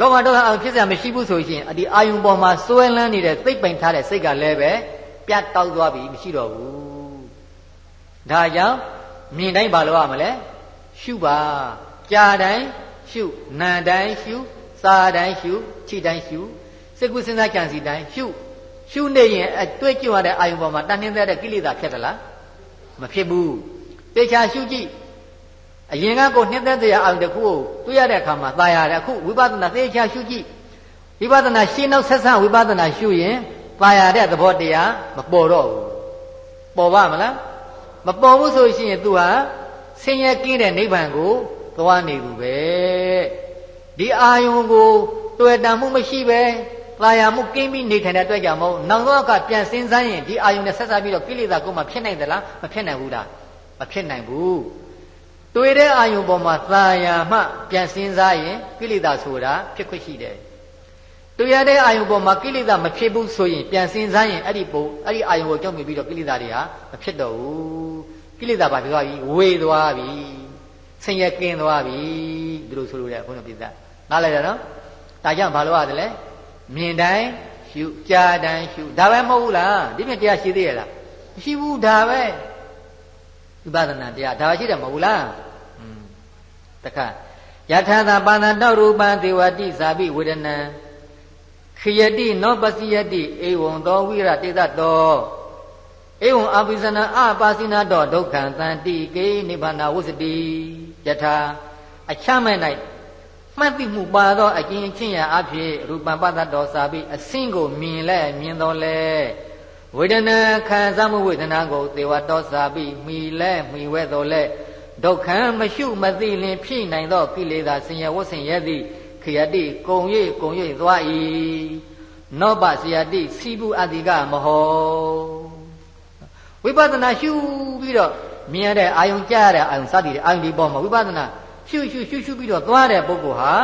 လောဘဒေါသအာယုန်ဖြစ်เสียမရှိဘူးဆိုရင်ဒီအာယုန်ပေါ်မှာစွဲလန်းနေတဲ့သိပ်ပိုင်ထားတဲ့စိတ်ကလည်းပဲပြတ်တောက်သွားပြီမရှိတော့ဘူးဒါကြောင့်မြင်တိုင်းဘာလို့ရမလဲရှုပါကြာတိုင်းရှုနာတိုင်းရှု စာတိုင်းရှုခြိတိုင်းရှုစိတ်ကူးစဉ်းစားကြံစီတိုင်းရှုရှုနေရင်အတွေ့ကြုံရတဲ့အာယုံပေါ်မှာတန်နှင်းတဲ့ကိလေသာဖြစ်သလားမဖြစ်ဘူးတေချာရှုကြည့်အရင်ကကိုနှင်းသက်တဲ့အာယုံတစ်ခုကိုတွေ့ရတဲ့အခါမှာသာရတယ်အခုဝိပဿနာတေချာရှုကြည့်ဝိပဿနာရှင်းနောက်ဆက်ဆံဝိပဿနာရှုရင်သာရတဲ့သဘောတရားမပေါ်တော့ဘူးပေါ်ပါမလားမပေါ်ဘူးဆိုရှင် तू ဟာဆင်းရဲကင်းတဲ့နိဗ္ဗာန်ကိုသွားနေသူပဲ ဒီအာယုံကိုတွေ့တံမှုမရှိပဲသာယာမှုကင်းပြီးနေထိုင်တဲ့အတွက်ကြောင့်မဟုတ်နောက်တော့ကပြန်စင်းစားရင်ဒီအာယုံနဲ့ဆက်စားပြီးတော့ကိလေသာကိုမှဖြစ်နိုင်သလားမဖြစ်နိုင်ဘူးလားမဖြစ်နိုင်ဘူးတွေ့တဲ့အာယုံပေါ်မှာသာယာမှပြန်စင်းစားရင်ကိလေသာဆိုတာဖြစ်ခွင့်ရှိတယ်တွေ့ရတဲ့အာယုံပေါ်မှာကိလေသာမဖြစ်ဘူးဆိုရင်ပြန်စင်းစားရင်အဲ့ဒီပုံအဲ့ဒီအာယုံကိုကြောက်မြပြီးတော့ကိလေသာတွေဟာမဖြစ်တော့ဘူးကိလေသာဘာဖြစ်သွားပြီဝေသွားပြီဆင်းရဲကင်းသွားပြီဒီလိုဆိုလို့ရတယ်ဘုန်းတော်ပြသ နားလည်တယ်နော်ဒါကြောင့်ဘာလို့ရတယ်လဲမြင်တိုင်းရှုကြားတိုင်းရှုဒါပဲမဟုတ်ဘူးလားဒီမြင်တရားရှိသေးရဲ့လားမရှိဘူးဒါပဲဝိပဿနာတရားဒါရှိတယ်မဟုတ်ဘူးလားอืมတခါယထာသာပါဏတောရူပံဒေဝတိဇာပိဝေဒနံခယတိနောပစီယတိဧဝံသောဝိရတေသတောဧဝံအပိစနာအပါစိနာတောဒုက္ခံတန်တိကေနိဗ္ဗာနဝုစတိယထာအချမဲ့၌ မှတ်သိမှုပါသောအကျဉ်းချင်းရာအဖြစ်ရူပံပတ္တတော်စာပြီးအစင်းကိုမြင်လဲမြင်တော်လဲဝေဒနာခံစားမှုဝေဒနာကိုသေဝတော်စာပြီးမိလဲမိဝဲတော်လဲဒုက္ခမရှုမသိလင်ဖြစ်နိုင်သောကိလေသာဆင်းရဲဝတ်ဆင်ရဲသည်ခယတိကုံ၍ကုံ၍သွား၏နောပစယတိစီဘူးအတိကမဟောဝိပဿနာရှုပြီးတော့မြင်ရတဲ့အာယုံကြားရတဲ့အာယုံစသည်တဲ့အာယုံဒီပေါ်မှာဝိပဿနာ ရှုရှုရှုရှုပြီးတော့သွားတဲ့ပုဂ္ဂိုလ်ဟာ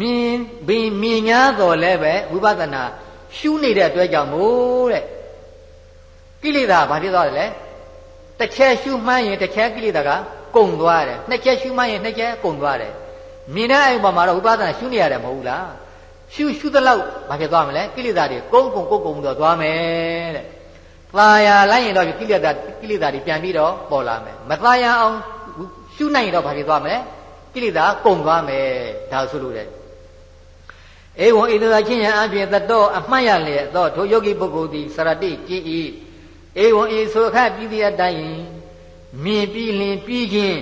မြင်ပင်မြင်ညာတော်လဲပဲဝိပဿနာရှုနေတဲ့အတွက်ကြောင့်မို့တဲ့ကိလေသာဘာဖြစ်သွားတယ်လဲတစ်ချက်ရှုမှန်းရင်တစ်ချက်ကိလေသာကကုံသွားတယ်နှစ်ချက်ရှုမှန်းရင်နှစ်ချက်ကုံသွားတယ်မြင်တဲ့အပေါ်မှာတော့ဝိပဿနာရှုနေရတယ်မဟုတ်ဘူးလားရှုရှုသလောက်ဘာဖြစ်သွားမလဲကိလေသာတွေကုန်းကုံကုန်းကုံတော့သွားမယ်တဲ့။သာယာလိုက်ရင်တော့ကိလေသာကိလေသာတွေပြန်ပြီးတော့ပေါ်လာမယ်။မသာယာအောင် ရှုနိုင်ရင်တော့ဘာဖြစ်သွားမလဲကိလေသာကုန်သွားမယ်ဒါဆိုလို့တဲ့ဧဝံဣဒသာချင်းရန်အပြင်သတောအမှတ်ရလျက်သောထိုယောဂီပုဂ္ဂိုလ်သည်စရတိကြည်ဤဧဝံဤဆိုခပြည်သည်အတိုင်းမြင်ပြီးလင်ပြီးခြင်း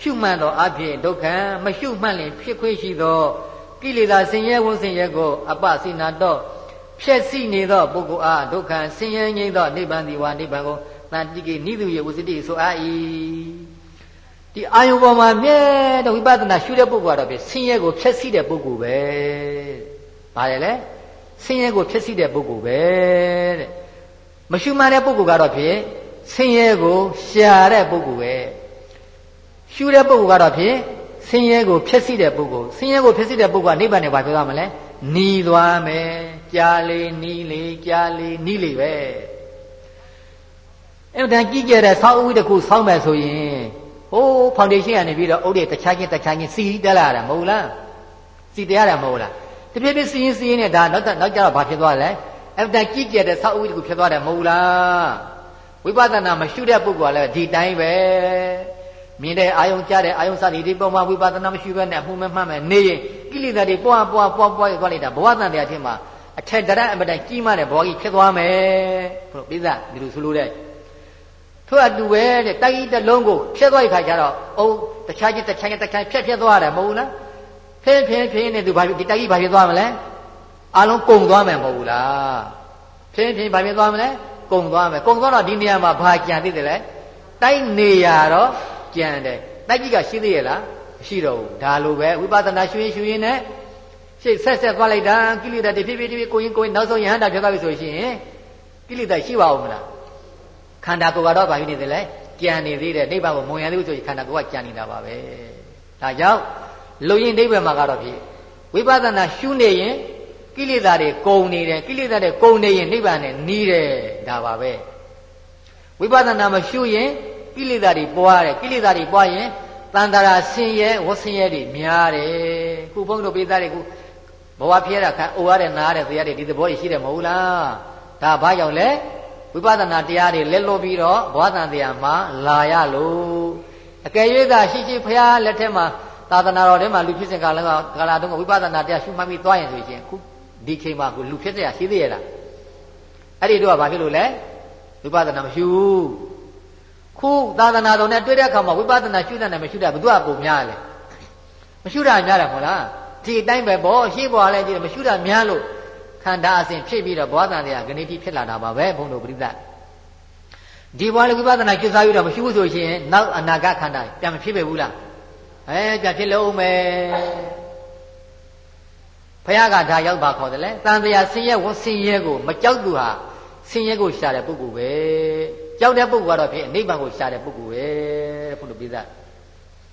ရှုမှတ်သောအဖြစ်ဒုက္ခမရှုမှတ်လင်ဖြစ်ခွင့်ရှိသောကိလေသာဆင်းရဲဝဆင်းရဲကိုအပစိနာတော့ဖြည့်ဆည်းနေသောပုဂ္ဂိုလ်အားဒုက္ခဆင်းရဲငြိမ်းသောနိဗ္ဗာန်ဒီဝါနိဗ္ဗာန်ကိုတန်တိကိနိသူယေဝစတိဆိုအပ်၏ ဒီအာယုံပေါ်မှာမြဲတဲ့ဝိပဿနာရှုတဲ့ပုဂ္ဂိုလ်ကတော့ဖြင့်ဆင်းရဲကိုဖျက်ဆီးတဲ့ပုဂ္ဂိုလ်ပဲ။ဘာလဲလဲဆင်းရဲကိုဖျက်ဆီးတဲ့ပုဂ္ဂိုလ်ပဲတဲ့။မရှုမှန်တဲ့ပုဂ္ဂိုလ်ကတော့ဖြင့်ဆင်းရဲကိုရှာတဲ့ပုဂ္ဂိုလ်ပဲ။ရှုတဲ့ပုဂ္ဂိုလ်ကတော့ဖြင့်ဆင်းရဲကိုဖျက်ဆီးတဲ့ပုဂ္ဂိုလ်ဆင်းရဲကိုဖျက်ဆီးတဲ့ပုဂ္ဂိုလ်ကနိဗ္ဗာန်နဲ့ဘာပြောရမလဲ။နီးသွားမယ်။ကြာလေနီးလေကြာလေနီးလေပဲ။အဲ့ဒါကြည့်ကြတဲ့ဆောင်းဥဝိတခုဆောင်းမယ်ဆိုရင် ဟိုးဖောင်ဒေးရှင်းကနေပြီးတော့အုတ်တွေတခြားချင်းတခြားချင်းစီတက်လာတာမဟုတ်လားစီတက်ရတာမဟုတ်လားတပြည့်ပြည့်စီရင်စီရင်နဲ့ဒါနောက်နောက်ကျတော့ဘာဖြစ်သွားလဲအတန်ကြည့်ကြတဲ့ဆောက်အဦတခုဖြစ်သွားတယ်မဟုတ်လားဝိပဿနာမရှုတဲ့ပုဂ္ဂိုလ်ကလည်းဒီတိုင်းပဲမြင်တဲ့အာယုံကြားတဲ့အာယုံစသည်ဒီပုံမှာဝိပဿနာမရှိဘဲနဲ့အမှုမမှတ်မယ်နေရင်ကိလေသာတွေပွားပွားပွားပွားရသွားလိုက်တာဘဝတန်တရားချင်းမှာအထက်တရအမတန်ကြီးမားတဲ့ဘဝကြီးဖြစ်သွားမယ်ဘုရားပိဿဒီလိုဆိုလို့တဲ့ သူ့အတူပဲတဲ့တိုက်ကြီးတစ်လုံးကိုဖျက်သွားရခါကျတော့အုံတခြားချင်းတခြားချင်းတခြားဖျက်ဖျက်သွားတယ်မဟုတ်ဘူးလားဖင်းဖင်းဖင်းနဲ့သူဘာဖြစ်ဒီတိုက်ကြီးဘာဖြစ်သွားမလဲအလုံးကုံသွားမယ်မဟုတ်ဘူးလားဖင်းဖင်းဘာဖြစ်သွားမလဲကုံသွားမယ်ကုံသွားတော့ဒီနေရာမှာဘာကြံသေးတယ်လဲတိုက်နေရတော့ကြံတယ်တိုက်ကြီးကရှိသေးရဲ့လားမရှိတော့ဘူးဒါလိုပဲဝိပဿနာရှုရင်ရှုရင်နဲ့ရှေ့ဆက်ဆက်သွားလိုက်တာကိလေသာတဖြည်းဖြည်းဖြည်းကိုရင်ကိုရင်နောက်ဆုံးယဟန္တာဖြစ်သွားပြီဆိုရှင်ကိလေသာရှိပါဦးမလား ခန္ဓာကိုယ်ကတော့ဘာဖြစ်နေသလဲကြံနေသေးတယ်နိဗ္ဗာန်ကိုမဝင်ရသေးဘူးဆိုရင်ခန္ဓာကိုယ်ကကြံနေတာပါပဲဒါကြောင့်လူရင်နိဗ္ဗာန်မှာကတော့ဖြစ်ဝိပဿနာရှုနေရင်ကိလေသာတွေကုန်နေတယ်ကိလေသာတွေကုန်နေရင်နိဗ္ဗာန်နဲ့နီးတယ်ဒါပါပဲဝိပဿနာမရှုရင်ကိလေသာတွေပွားတယ်ကိလေသာတွေပွားရင်တန်တရာဆင်းရဲဝဆင်းရဲတွေများတယ်ခုဘုန်းတော်ပိသားတွေခုဘဝဖြစ်ရတာခံအိုရတဲ့နားရတဲ့တရားတွေဒီသဘောတွေရှိတယ်မဟုတ်လားဒါဘာကြောင့်လဲ ဝိပဿနာတရားတွေလက်လွတ်ပြီးတော့ဘဝတန်တရားမှာလာရလို့အကယ်၍သာရှိရှိဖရာလက်ထက်မှာသာသနာတော်ထဲမှာလူဖြစ်စဉ်ကာလကကာလတုန်းကဝိပဿနာတရားရှုမှတ်ပြီးသွားရင်ဆိုရင်ခုဒီချိန်မှာကိုလူဖြစ်เสียရှိသေးရဲ့လားအဲ့ဒီတော့ကဘာဖြစ်လို့လဲဝိပဿနာမရှိဘူးခုသာသနာတော်နဲ့တွေ့တဲ့အခါမှာဝိပဿနာရှုတဲ့နဲ့မရှုတဲ့ဘုသူကပုံများလဲမရှုတာများတယ်မဟုတ်လားဒီအတိုင်းပဲဗောရှင်းပေါ်လဲကြည့်မရှုတာများလို့ ခန္ဓာအစဉ်ဖြစ်ပြီးတော့ဘဝတန်တရားဂဏိတိဖြစ်လာတာပါပဲဘုန်းတော်ပြိဿဒီဘဝလေဝိပဿနာကျွစားပြီးတော့မရှိဘူးဆိုရှင်နောက်အနာဂတ်ခန္ဓာပြန်မဖြစ်ပဲဘူးလားအဲကြဖြစ်လို့ဦးမယ်ဘုရားကဒါရောက်ပါခေါ်တယ်လေတန်တရားဆင်းရဲဝဆင်းရဲကိုမကြောက်သူဟာဆင်းရဲကိုရှာတဲ့ပုဂ္ဂိုလ်ပဲကြောက်တဲ့ပုဂ္ဂိုလ်ကတော့ဖြစ်နိဗ္ဗာန်ကိုရှာတဲ့ပုဂ္ဂိုလ်ပဲတဲ့ဘုလိုပြသ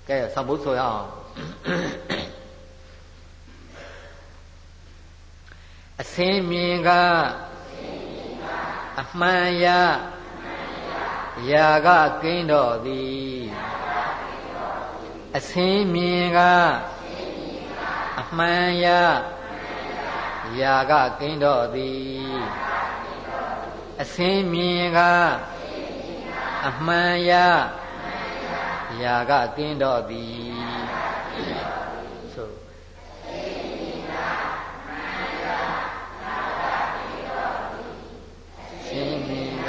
ကဲဆောင်းဖို့ဆိုရအောင် အစင်းမြင်ကအမှန်ရရာကကင်းတော်သည်အစင်းမြင်ကအမှန်ရရာကကင်းတော်သည်အစင်းမြင်ကအမှန်ရရာကကင်းတော်သည်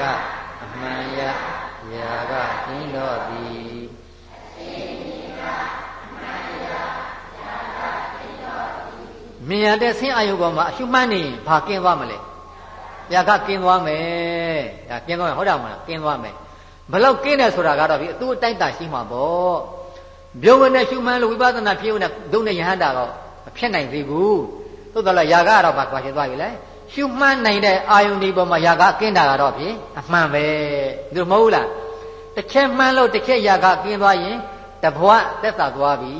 ကအမှန်ရရာကကင်းတော်သည်မြင်ရတဲ့ဆင်းအာယုပေါ်မှာအရှုမှန်းနေဘာကင်းသွားမလဲရာကကင်းသွားမယ်ဒါကင်းသွားမယ်ဟုတ်တယ်မလားကင်းသွားမယ်ဘလောက်ကင်းတယ်ဆိုတာကတော့ဒီအတူအတိုက်တာရှိမှာပေါ့ဘုံဝင်နဲ့ရှုမှန်းလို့ဝိပဿနာဖြစ်ဝင်ဒုနဲ့ယဟန္တာတော့မဖြစ်နိုင်သေးဘူးသို့တော်လည်းရာကကတော့ဘာကွာရှင်းသွားပြီလေ ရှုမှန်းနိုင်တဲ့အာယုန်ဒီပေါ်မှာຢာကကင်းတာကတော့ဖြင့်အမှန်ပဲဒီမဟုတ်လားတစ်ချက်မှန်းလို့တစ်ချက်ຢာကကင်းသွားရင်တဘွားသက်သာသွားပြီ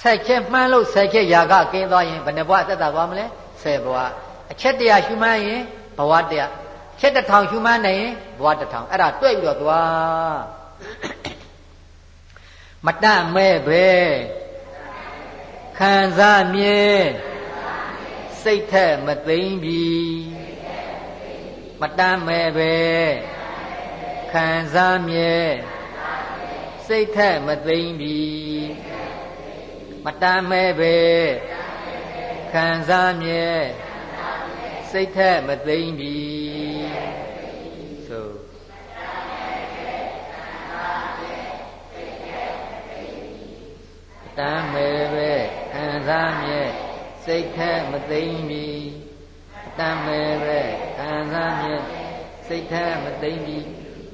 ဆက်ချက်မှန်းလို့ဆက်ချက်ຢာကကင်းသွားရင်ဘယ်နှဘွားသက်သာသွားမလဲဆယ်ဘွားအချက်တရာရှုမှန်းရင်ဘဝတရာချက်တစ်ထောင်ရှုမှန်းနိုင်ရင်ဘဝတစ်ထောင်အဲ့ဒါတွေ့ပြီးတော့သွားမတမဲ့ပဲခံစားမြဲ စိတ်ထက်မသိမ့်ပြီမတမ်းမဲ့ပဲခံစားမြဲစိတ်ထက်မသိမ့်ပြီမတမ်းမဲ့ပဲခံစားမြဲစိတ်ထက်မသိမ့်ပြီဆိုတမ်းမဲ့ပဲခံစားမြဲ စိတ်ထဲမသိမ့်မီတမ်းမဲ့ပဲခံစားမြဲစိတ်ထဲမသိမ့်မီ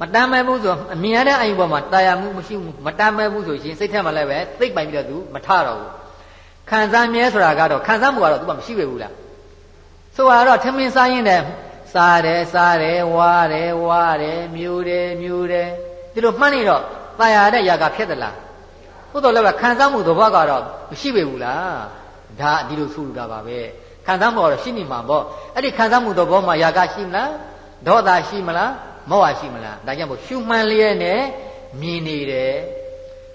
မတမ်းမဲ့ဘူးဆိုအမြင်ရတဲ့အယူပေါ်မှာတာယာမှုမရှိဘူးမတမ်းမဲ့ဘူးဆိုရှင်စိတ်ထဲမှာလည်းပဲသိပ်ပိုင်ပြီးတော့သူမထတော့ဘူးခံစားမြဲဆိုတာကတော့ခံစားမှုကတော့သူကမရှိပဲဘူးလားဆိုတော့ထမင်းစားရင်လည်းစားတယ်စားတယ်ဝါတယ်ဝါတယ်မြူတယ်မြူတယ်ဒီလိုမှန်းနေတော့တာယာတဲ့ຢာကဖြစ်သလားဟုတ်တော့လည်းခံစားမှုသဘောကတော့မရှိပဲဘူးလား ဒါဒီလိုဆိုလိုတာပါပဲခံစားမှုကတော့ရှိနေမှာပေါ့အဲ့ဒီခံစားမှုသဘောမှာຢာကရှိမလားဒေါသရှိမလားမောဟရှိမလားဒါကြောင့်မို့ရှုမှန်လျက်နဲ့မြင်နေတယ်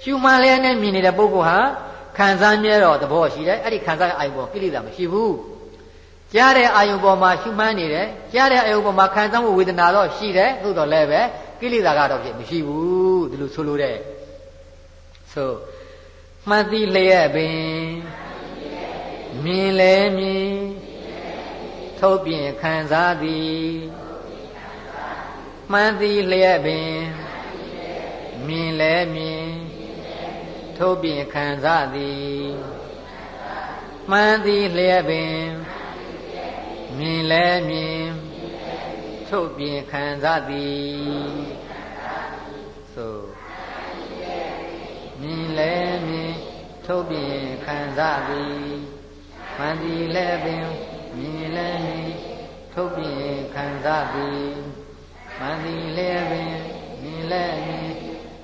ရှုမှန်လျက်နဲ့မြင်နေတဲ့ပုဂ္ဂိုလ်ဟာခံစားမြဲတော့သဘောရှိတယ်အဲ့ဒီခံစားအာယုပေါ်ကိလေသာမရှိဘူးကြားတဲ့အာယုပေါ်မှာရှုမှန်းနေတယ်ကြားတဲ့အာယုပေါ်မှာခံစားမှုဝေဒနာတော့ရှိတယ်သို့တော်လည်းပဲကိလေသာကတော့ဖြစ်မရှိဘူးဒီလိုဆိုလိုတဲ့ဆိုမှတ်သိလျက်ပင် မြင်လဲမြင်ထုတ်ပြင်ခံစားသည်မှန်သည်လျက်ပင်မြင်လဲမြင်ထုတ်ပြင်ခံစားသည်မှန်သည်လျက်ပင်မြင်လဲမြင်ထုတ်ပြင်ခံစားသည်ဆိုမြင်လဲမြင်ထုတ်ပြင်ခံစားသည် မှန်သည်လည်းပင်မြင်လည်းမြင်ထုတ်ပြင်ခံစားသည်မှန်သည်လည်းပင်မြင်လည်းမြင်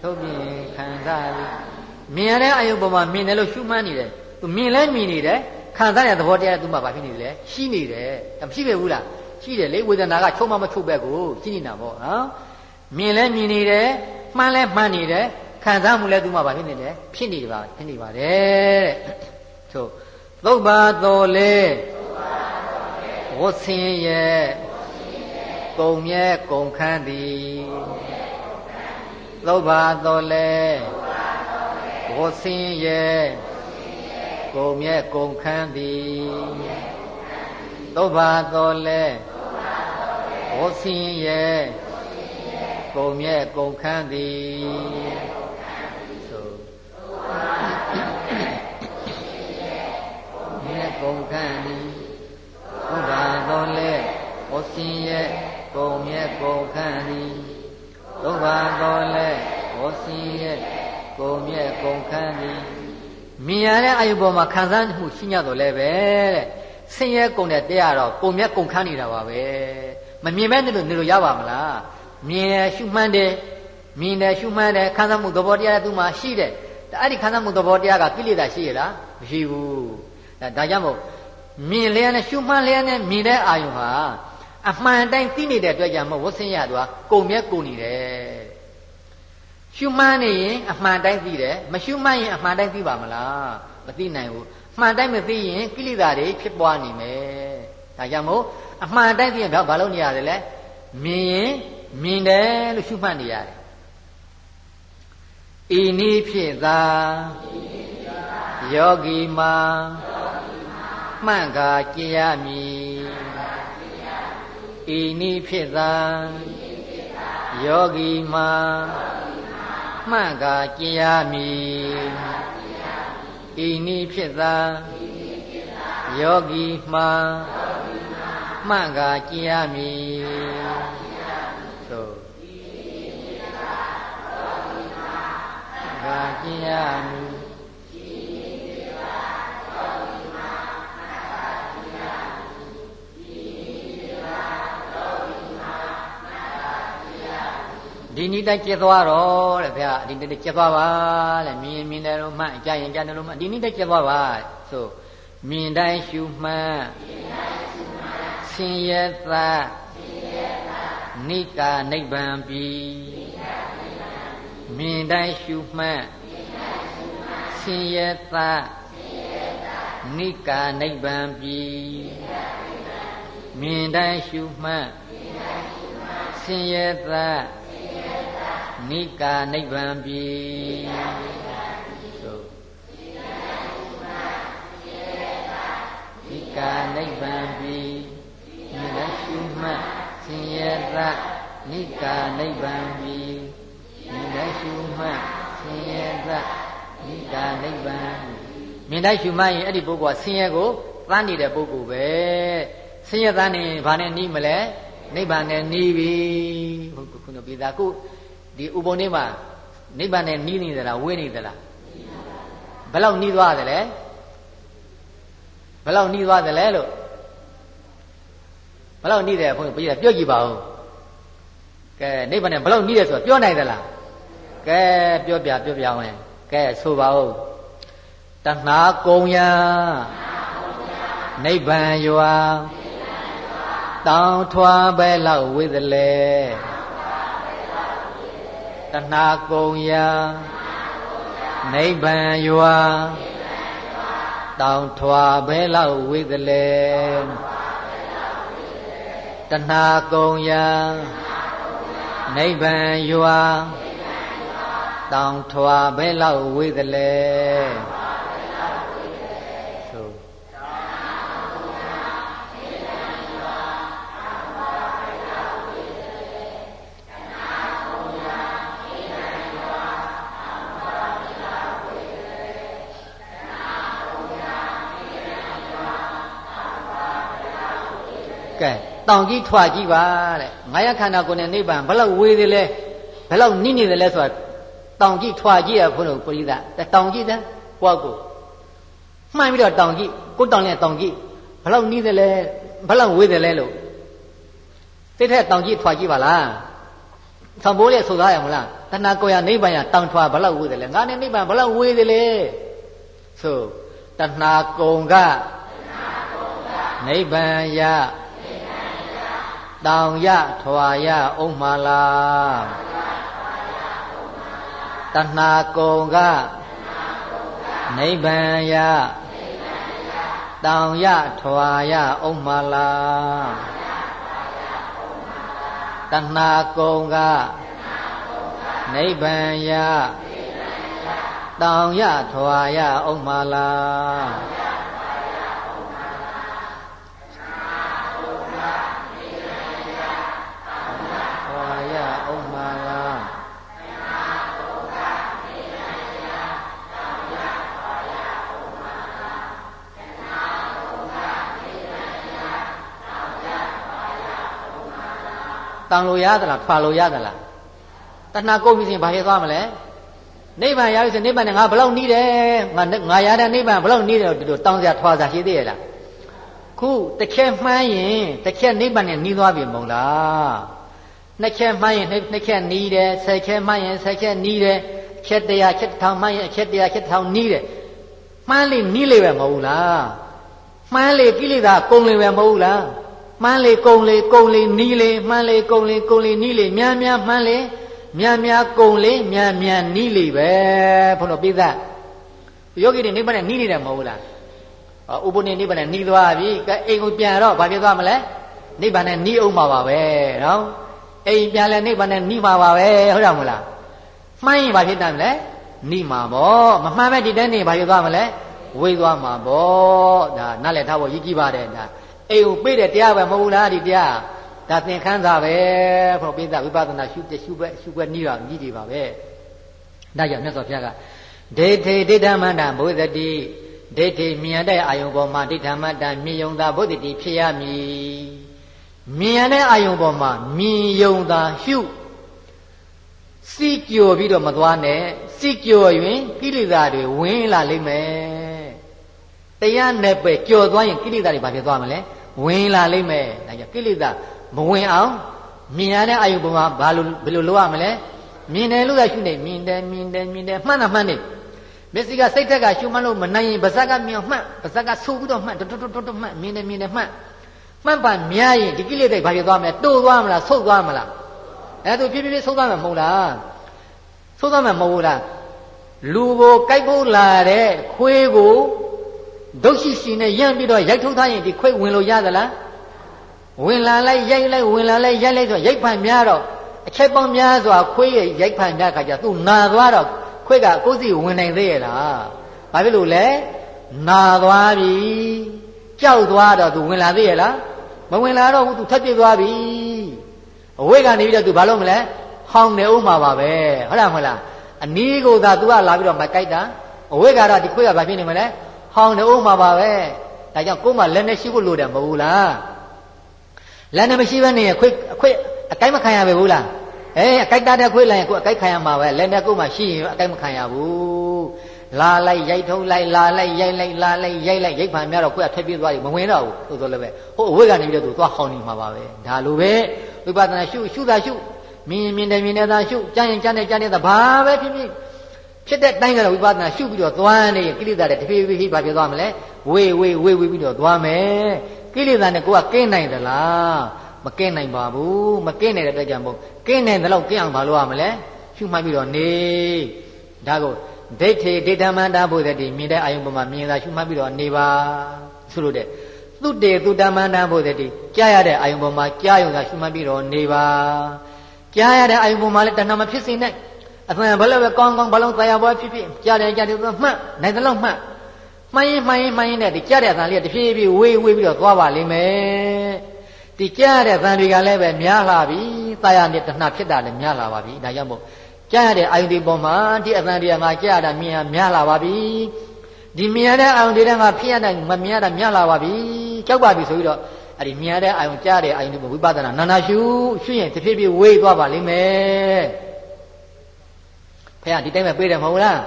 ထုတ်ပြင်ခံစားသည်မြင်ရတဲ့အယုတ်ပေါ်မှာမြင်တယ်လို့ရှုမှန်းနေတယ်သူမြင်လဲမြင်နေတယ်ခံစားရတဲ့သဘောတရားသူမှဘာဖြစ်နေလဲရှိနေတယ်မရှိပဲဘူးလားရှိတယ်လေဝေဒနာကချုံမမချုပ်ပဲကိုရှိနေတာပေါ့နော်မြင်လဲမြင်နေတယ်မှန်းလဲမှန်းနေတယ်ခံစားမှုလဲသူမှဘာဖြစ်နေလဲဖြစ်နေပါဖြစ်နေပါတယ်တဲ့ဆို သုတ်ပါတော်လေဝတ်ဆင်းရဲ့ကုံမြဲကုံခန်းသည်သုတ်ပါတော်လေဝတ်ဆင်းရဲ့ကုံမြဲကုံခန်းသည်သုတ်ပါတော်လေဝတ်ဆင်းရဲ့ကုံမြဲကုံခန်းသည် ကုန်ခန့်သည်ဘုရားတော်လဲဟောစင်ရဲ့ကုံမြဲကုန်ခန့်သည်ဘုရားတော်လဲဟောစင်ရဲ့ကိုမြဲကုန်ခန်းသည်မြင်ရတဲ့အာယုပေါ်မှာခံစားမှုရှိညတော့လဲပဲတဲ့ဆင်းရဲကုန်တဲ့တရားတော့ကိုမြဲကုန်ခန်းနေတာပါပဲမမြင်မဲ့နေလို့နေလို့ရပါမလားမြင်ရရှုမှန်းတယ်မြင်တယ်ရှုမှန်းတယ်ခံစားမှုသဘောတရားသူ့မှာရှိတယ်အဲ့ဒီခံစားမှုသဘောတရားကကိလေသာရှိရလားမရှိဘူး ဒါကြောင့်မို့မြင်လျက်နဲ့ရှုမှန်းလျက်နဲ့မြင်တဲ့အာယုဟာအမှန်တိုင်းသိနေတဲ့အတွက်ကြောင့်မို့ဝဆင်းရသူကကုံမြဲကုံနေတယ်ရှုမှန်းနေရင်အမှန်တိုင်းသိတယ်မရှုမှန်းရင်အမှန်တိုင်းသိပါမလားမသိနိုင်ဘူးမှန်တိုင်းမသိရင်ကိလေသာတွေဖြစ်ပွားနေမယ်ဒါကြောင့်မို့အမှန်တိုင်းသိရင်ဘာလို့နေရတယ်လဲမြင်ရင်မြင်တယ်လို့ရှုမှတ်နေရတယ်ဤနည်းဖြင့်သာယောဂီမှာ မှန်ကာကြည်ရမည်ဤနည်းဖြင့်သာယောဂီမှာမှန်ကာကြည်ရမည်ဤနည်းဖြင့်သာယောဂီမှာမှန်ကာကြည်ရမည်ကာကျင်ရမူ ဒီနိတိုက်ကျက်သွားတော့တဲ့ဗျာဒီနိတိုက်ကျက်သွားပါတဲ့မြင်မြင်တယ်လို့မှအကြရင်ကြတယ်လို့မှဒီနိတိုက်ကျက်သွားပါဆိုမြင်တိုင်းရှုမှန်းဆင်းရဲသာနိကာနိဗ္ဗာန်ပြီမြင်တိုင်းရှုမှတ်ဆင်းရဲသနိကာနိဗ္ဗာန်ပြီမြင်တိုင်းရှုမှတ်ဆင်းရဲသ နိကာနိဗ္ဗာန်ပြီနိကာနိဗ္ဗာန်ပြီမြင်တိုင်းရှုမှတ်ဆင်းရဲသနိကာနိဗ္ဗာန်ပြီမြင်တိုင်းရှုမှတ်ဆင်းရဲသနိကာနိဗ္ဗာန်မြင်တိုင်းရှုမှတ်ရင်အဲ့ဒီပုဂ္ဂိုလ်ကဆင်းရဲကိုသမ်းနေတဲ့ပုဂ္ဂိုလ်ပဲဆင်းရဲသမ်းနေဘာနဲ့နှီးမလဲနိဗ္ဗာန်နဲ့နှီးပြီဟုတ်ခုနပြည်သားခု ဒီဥပုံလေးမှာနိဗ္ဗာန်နဲ့နှီးနေသလားဝေးနေသလားဘယ်လောက်နှီးသွားသလဲဘယ်လောက်နှီးသွားသလဲလို့ဘယ်လောက်နှီးတယ်ဘုန်းကြီးပြောကြည့်ပါဦးကဲနိဗ္ဗာန်နဲ့ဘယ်လောက်နှီးတယ်ဆိုတာပြောနိုင်သလားကဲပြောပြပြောပြဝင်ကဲဆိုပါဦးတဏှာကုံယာနိဗ္ဗာန်ရွာတောင်းထွားပဲလောက်ဝိသလေ တဏှာကုံယာနိဗ္ဗာန်ရွာတောင်းထွားပဲလောက်ဝိသလေတဏှာကုံယာနိဗ္ဗာန်ရွာတောင်ထွာဘဲလောက်ဝေးသလဲ တောင်ကြီးထွာကြည့်ပါတဲ့ငါးရခန္ဓာကိုယ်နဲ့နိဗ္ဗာန်ဘယ်လောက်ဝေးသေးလဲဘယ်လောက်နိနေသေးလဲဆိုတာတောင်ကြည့်ထွာကြည့်ရဘုန်းတော်ပရိသတ်တောင်ကြည့်တဲ့ကိုယ့်ကိုမှန်ပြီးတော့တောင်ကြည့်ကိုတောင်နဲ့တောင်ကြည့်ဘလောက်နီးတယ်လဲဘလောက်ဝေးတယ်လဲလို့စိတ်ထက်တောင်ကြည့်ထွာကြည့်ပါလားသံဘိုးလေးဆိုသားရမလားတဏှာကိုရနိဗ္ဗာန်ရတောင်ထွာဘလောက်ဝေးတယ်လဲငါနဲ့နိဗ္ဗာန်ဘလောက်ဝေးတယ်လဲဆိုတဏှာကုံကနိဗ္ဗာန်ရ တောင်ရထွာရဥမ္မာလားတဏှာကုံကနိဗ္ဗာန်ယတောင်ရထွာရဥမ္မာလာတဏှာကုံကနိဗ္ဗာန်ယတောင်ရထွာရဥမ္မာလာ တန်လို့ရသလားထွာလို့ရသလားတဏှာကုတ်ပြီးရင်ဘာဖြစ်သွားမလဲနိဗ္ဗာန်ရပြီဆိုနိဗ္ဗာန်နဲ့ငါဘယ်လောက်နီးတယ်ငါငါရတဲ့နိဗ္ဗာန်ဘယ်လောက်နီးတယ်ဒီလိုတောင်းစရာထွားစရာရှိသေးရဲ့လားခုတစ်ချက်မှန်းရင်တစ်ချက်နိဗ္ဗာန်နဲ့နီးသွားပြီမဟုတ်လားနှစ်ချက်မှန်းရင်နှစ်ချက်နီးတယ်ဆယ်ချက်မှန်းရင်ဆယ်ချက်နီးတယ်ချက်တရာချက်ထောင်မှန်းရင်ချက်တရာချက်ထောင်နီးတယ်မှန်းလေနီးလေပဲမဟုတ်လားမှန်းလေကိလေသာကုံလေပဲမဟုတ်လား မှန်းလေကုံလေကုံလေနီးလေမှန်းလေကုံလေကုံလေနီးလေများများမှန်းလေများများကုံလေများများနီးလေပဲဘုန်းတော်ပိသယောဂီတွေနိဗ္ဗာန်နဲ့နီးနေတယ်မဟုတ်လားဥပုနေနိဗ္ဗာန်နဲ့နီးသွားပြီကဲအိမ်ကိုပြန်တော့ဘာဖြစ်သွားမလဲနိဗ္ဗာန်နဲ့နီးအောင်ပါပါပဲနော်အိမ်ပြန်လဲနိဗ္ဗာန်နဲ့နီးမှာပါပဲဟုတ်တယ်မလားမှန်းရင်ဘာဖြစ်တယ်မလဲနီးမှာပေါ့မမှန်ပဲဒီတိုင်းနေဘာဖြစ်သွားမလဲဝေးသွားမှာပေါ့ဒါနားလည်ထားဖို့ရည်ကြည့်ပါတယ်ဒါ အိမ်ကိုပြေးတဲ့တရားပဲမဟုတ်လားဒီတရားဒါသင်ခန်းစာပဲဖို့ပိဿဝိပဿနာရှုရှုပဲရှုပဲနီးတာကြီးတွေပါပဲဒါကြောင့်မြတ်စွာဘုရားကဒိဋ္ဌိဒိဋ္ဌမန္တဘုဇတိဒိဋ္ဌိမြင်တဲ့အာယုံပေါ်မှာဒိဋ္ဌမတ္တမြင်ယုံသာဘုဒ္ဓတိဖြစ်ရမည်မြင်တဲ့အာယုံပေါ်မှာမြင်ယုံသာရှုစီကြော်ပြီးတော့မသွားနဲ့စီကြော်ရင်ကိလေသာတွေဝင်လာလိမ့်မယ်တရားနဲ့ပဲကြော်သွားရင်ကိလေသာတွေဘာဖြစ်သွားမလဲ ဝင်လာလိမ့်မယ်ဒါကြောင့်ကိလေသာမဝင်အောင်မြင်ရတဲ့အာယုပေါ်မှာဘာလို့ဘယ်လိုလုပ်ရမလဲမြင်တယ်လို့သာရှုနေမြင်တယ်မြင်တယ်မြင်တယ်မှန်တာမှန်တယ်မျက်စိကစိတ်ထက်ကရှုမှန်းလို့မနိုင်ရင်ပါးစပ်ကမြင်မှတ်ပါးစပ်ကဆူပြီးတော့မှတ်တွတ်တွတ်တွတ်မှတ်မြင်တယ်မြင်တယ်မှတ်မှတ်ပါများရင်ဒီကိလေသာဘာဖြစ်သွားမလဲတိုးသွားမလားဆုတ်သွားမလားအဲ့ဒါဖြည်းဖြည်းဆုတ်သွားမှာမဟုတ်လားဆုတ်သွားမှာမဟုတ်လားလူကိုကြိုက်ဖို့လာတဲ့ခွေးကို ဒုက္ရှိရှိနဲ့ရန့်ပြီးတော့ရိုက်ထုတ်ထားရင်ဒီခွေးဝင်လို့ရသလားဝင်လာလိုက်ရိုက်လိုက်ဝင်လာလိုက်ရိုက်လိုက်ဆိုရိုက်ဖန်များတော့အချက်ပေါင်းများစွာခွေးရဲ့ရိုက်ဖန်များခါကျသူနာသွားတော့ခွေးကကိုယ်စီဝင်နိုင်သေးရဲ့လားဘာဖြစ်လို့လဲနာသွားပြီကြောက်သွားတော့သူဝင်လာသေးရဲ့လားမဝင်လာတော့ဘူးသူထပ်ပြစ်သွားပြီအဝိကနေပြီးတော့သူဘာလို့မလဲဟောင်းနေဦးမှာပါပဲဟုတ်လားမဟုတ်လားအနီးကိုသာ तू ကလာပြီးတော့မကြိုက်တာအဝိကတော့ဒီခွေးကဘာဖြစ်နေမလဲ ဟောင်းနေဦးမှာပါပဲဒါကြောင့်ကိုယ်မှလက်နဲ့ရှိဖို့လိုတယ်မဟုတ်ဘူးလားလက်နဲ့မရှိဘဲနေခွေးခွေးအကိုက်မခံရပဲဘူးလားအေးအကိုက်တာတဲ့ခွေးလိုက်ရင်ကိုယ်အကိုက်ခံရမှာပဲလက်နဲ့ကိုယ်မှရှိရင်အကိုက်မခံရဘူးလာလိုက်ရိုက်ထုံးလိုက်လာလိုက်ရိုက်လိုက်လာလိုက်ရိုက်လိုက်ရိုက်ဖန်များတော့ခွေးကထွက်ပြေးသွားပြီမဝင်တော့ဘူးသို့သောလည်းပဲဟိုအဝိကနေပြီးတော့သူသွားဟောင်းနေမှာပါပဲဒါလိုပဲဝိပဿနာရှုရှုတာရှုမြင်မြင်တယ်မြင်တယ်သာရှုကြားရင်ကြားတယ်ကြားတယ်သာဘာပဲဖြစ်ဖြစ် ဖြစ်တဲ့တိုင်းကတော့ဝိပဿနာရှုပြီးတော့သွားနေကိလေသာတွေတဖြည်းဖြည်းဖြည်းဘာဖြစ်သွားမလဲဝေဝေဝေဝေပြီးတော့သွားမယ်ကိလေသာနဲ့ကိုကကင်းနိုင်သလားမကင်းနိုင်ပါဘူးမကင်းနိုင်တဲ့အတွက်ကြောင့်မို့ကင်းနိုင်တဲ့လောက်ကင်းအောင်ဘာလုပ်ရမလဲရှုမှတ်ပြီးတော့နေဒါကိုဒိဋ္ဌိဒိဋ္ဌမန္တာဘုဒ္ဓတိမြင်တဲ့အာယုံပေါ်မှာမြင်တာရှုမှတ်ပြီးတော့နေပါဆိုလို့တဲ့သုတေသုတမန္တဘုဒ္ဓတိကြားရတဲ့အာယုံပေါ်မှာကြားယုံတာရှုမှတ်ပြီးတော့နေပါကြားရတဲ့အာယုံပေါ်မှာလည်းတဏှာမဖြစ်စေနဲ့ အမှန်ဘလို့ပဲကောင်းကောင်းဘလုံးတရားပေါ်ဖြစ်ဖြစ်ကြားတယ်ကြားတယ်သူမှတ်နိုင်တယ်လို့မှတ်မှန်ရင်မှန်ရင်မှန်ရင်နဲ့ဒီကြားတဲ့အသံလေးကတဖြည်းဖြည်းဝေးဝေးပြီးတော့သွားပါလိမ့်မယ်ဒီကြားတဲ့သံတွေကလည်းပဲများလာပြီတရားနဲ့တဏှာဖြစ်တာလည်းများလာပါပြီဒါကြောင့်မို့ကြားရတဲ့အာယုန်ဒီပေါ်မှာဒီအသံတွေကငါကြားရတာမြင်ရများလာပါပြီဒီမြင်ရတဲ့အာယုန်တွေကငါဖြစ်ရတဲ့မမြင်ရတာများလာပါပြီကြောက်ပါပြီဆိုပြီးတော့အဲ့ဒီမြင်ရတဲ့အာယုန်ကြားတဲ့အာယုန်ဒီပေါ်ဝိပဿနာနာနာရှုရှုရင်တဖြည်းဖြည်းဝေးသွားပါလိမ့်မယ် ဖခင်ဒီတိုင်းပဲပြေးတယ်မဟုတ်လား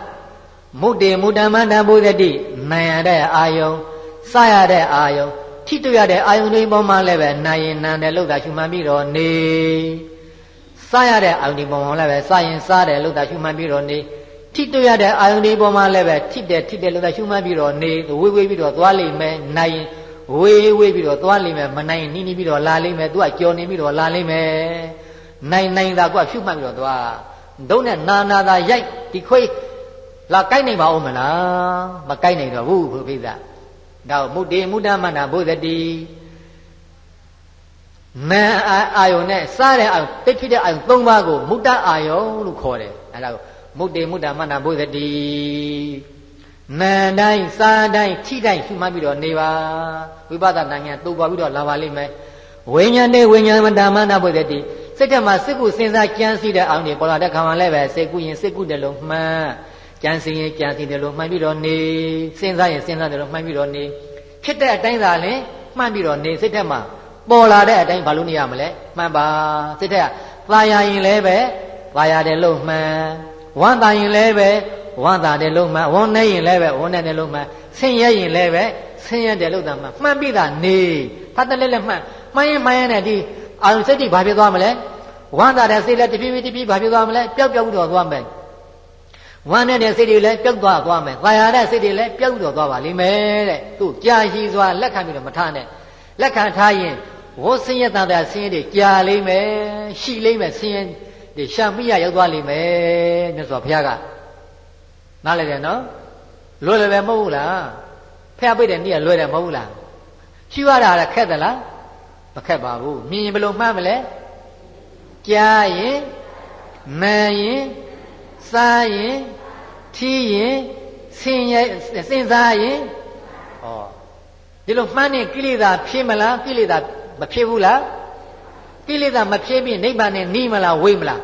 မုတ်တေမုတ္တမန္တဘုဒ္ဓတိနိုင်ရတဲ့အာယုံစရတဲ့အာယုံထိတွေ့ရတဲ့အာယုံတွေပေါ်မှာလည်းပဲနိုင်ရင်နံတယ်လို့သာရှုမှန်ပြီးတော့နေစရတဲ့အာယုံတွေပေါ်မှာလည်းပဲစရင်စားတယ်လို့သာရှုမှန်ပြီးတော့နေထိတွေ့ရတဲ့အာယုံတွေပေါ်မှာလည်းပဲထိတယ်ထိတယ်လို့သာရှုမှန်ပြီးတော့နေဝေးဝေးပြီးတော့သွားလိမ့်မယ်နိုင်ရင်ဝေးဝေးပြီးတော့သွားလိမ့်မယ်မနိုင်ရင်နီးနီးပြီးတော့လာလိမ့်မယ်သူကကြော်နေပြီးတော့လာလိမ့်မယ်နိုင်နိုင်တာကရှုမှတ်ပြီးတော့သွား ဒုံနဲ့နာနာသာရိုက်ဒီခွေးလာကိုက်နိုင်ပါဦးမလားမကိုက်နိုင်တော့ဘူးဘုရားဒါမုတ်တေမုဒ္ဒမန္တဘုဇတိမန်အာယုံနဲ့စားတဲ့အာယုံတိတ်ဖြစ်တဲ့အာယုံ၃ပါးကိုမုဒ္ဒအာယုံလို့ခေါ်တယ်အဲဒါကိုမုတ်တေမုဒ္ဒမန္တဘုဇတိမန်တိုင်းစားတိုင်းထိတိုင်းရှုမှတ်ပြီးတော့နေပါဝိပဿနာဉာဏ်တူပါပြီးတော့လာပါလိမ့်မယ်ဝိညာဉ်နဲ့ဝိညာဉ်မတမန္တဘုဇတိ စိတ်ထဲမှာစိတ်ကုစဉ်းစားကြံစည်တဲ့အောင်တွေပေါ်လာတဲ့ခါမှလည်းပဲစိတ်ကုရင်စိတ်ကုတယ်လို့မှန်းကြံစည်ရင်ကြံစည်တယ်လို့မှန်းပြီးတော့နေစဉ်းစားရင်စဉ်းစားတယ်လို့မှန်းပြီးတော့နေဖြစ်တဲ့အတိုင်းသာလည်းမှန်းပြီးတော့နေစိတ်ထဲမှာပေါ်လာတဲ့အတိုင်းဘာလို့နေရမလဲမှန်ပါစိတ်ထဲကသာယာရင်လည်းပဲသာယာတယ်လို့မှန်းဝဝမ်းသာရင်လည်းပဲဝမ်းသာတယ်လို့မှဝမ်းနေရင်လည်းပဲဝမ်းနေတယ်လို့မှဆင်းရဲရင်လည်းပဲဆင်းရဲတယ်လို့သာမှမှန်ပြီးတာနေဖတ်တယ်လည်းမှန်မှန်ရင်မှန်ရင်လည်းဒီ အာယုစိတ်တိဘာဖြစ်သွားမလဲဝမ်းသာတဲ့စိတ်လည်းတဖြည်းဖြည်းတဖြည်းဘာဖြစ်သွားမလဲပျောက်ပျောက်တော့သွားမယ်ဝမ်းနဲ့တဲ့စိတ်တွေလည်းပျောက်သွားသွားမယ်။ကာယတဲ့စိတ်တွေလည်းပျောက်တော့သွားပါလိမ့်မယ်တဲ့။သူကြာရှိစွာလက်ခံပြီးတော့မထားနဲ့။လက်ခံထားရင်ဝိုးဆင်းရဲတာတဲ့ဆင်းရဲတွေကြာလိမ့်မယ်။ရှိလိမ့်မယ်ဆင်းရဲတွေရှာမိရရောက်သွားလိမ့်မယ်။မြတ်စွာဘုရားကနားလည်တယ်နော်။လွယ်လွယ်ပဲမဟုတ်ဘူးလား။ဖះပိတ်တဲ့နေ့ကလွယ်တယ်မဟုတ်ဘူးလား။ရှိရတာလည်းခက်သလား။ မခက်ပါဘူး။မြင်ရင်ဘယ်လိုမှန်းမလဲ။ကြားရင်မှန်ရင်စားရင်ထီးရင်ဆင်းရဲစဉ်းစားရင်ဩဒီလိုမှန်းနေကိလေသာဖြစ်မလားကိလေသာမဖြစ်ဘူးလားကိလေသာမဖြစ်ပြီးနိဗ္ဗာန်နဲ့နှီးမလားဝိမလား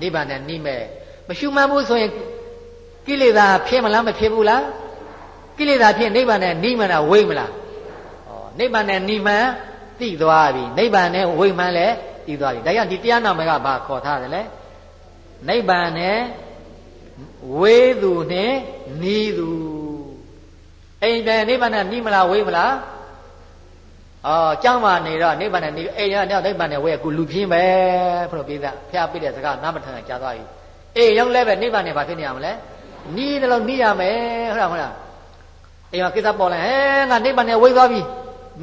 နိဗ္ဗာန်နဲ့နှီးမဲ့မရှုမှန်းဘူးဆိုရင်ကိလေသာဖြစ်မလားမဖြစ်ဘူးလားကိလေသာဖြစ်နိဗ္ဗာန်နဲ့နှီးမလားဝိမလားဩနိဗ္ဗာန်နဲ့နှီးမှန်း သိသွားပြီနိဗ္ဗာန်နဲ့ဝိမှန်းလည်းသိသွားပြီဒါကြောင့်ဒီတရားနာမကဘာခေါ်ထားတယ်လဲနိဗ္ဗာန်နဲ့ဝေးသူနဲ့နီးသူအိမ်ပြန်နိဗ္ဗာန်နဲ့နီးမလားဝေးမလားအော်ကျောင်းမှာနေတော့နိဗ္ဗာန်နဲ့နီးအိမ်ရတော့နိဗ္ဗာန်နဲ့ဝေးကူလူပြင်းပဲဖလို့ပြေးတာဖျားပြတဲ့စကားနားမထန်ကြားသွားပြီအေးရောက်လဲပဲနိဗ္ဗာန်နဲ့ဘာဖြစ်နေရမလဲနီးတယ်လို့နီးရမယ်ဟုတ်လားဟုတ်လားအိမ်မှာကိစ္စပေါ်လာဟဲငါနိဗ္ဗာန်နဲ့ဝေးသွားပြီ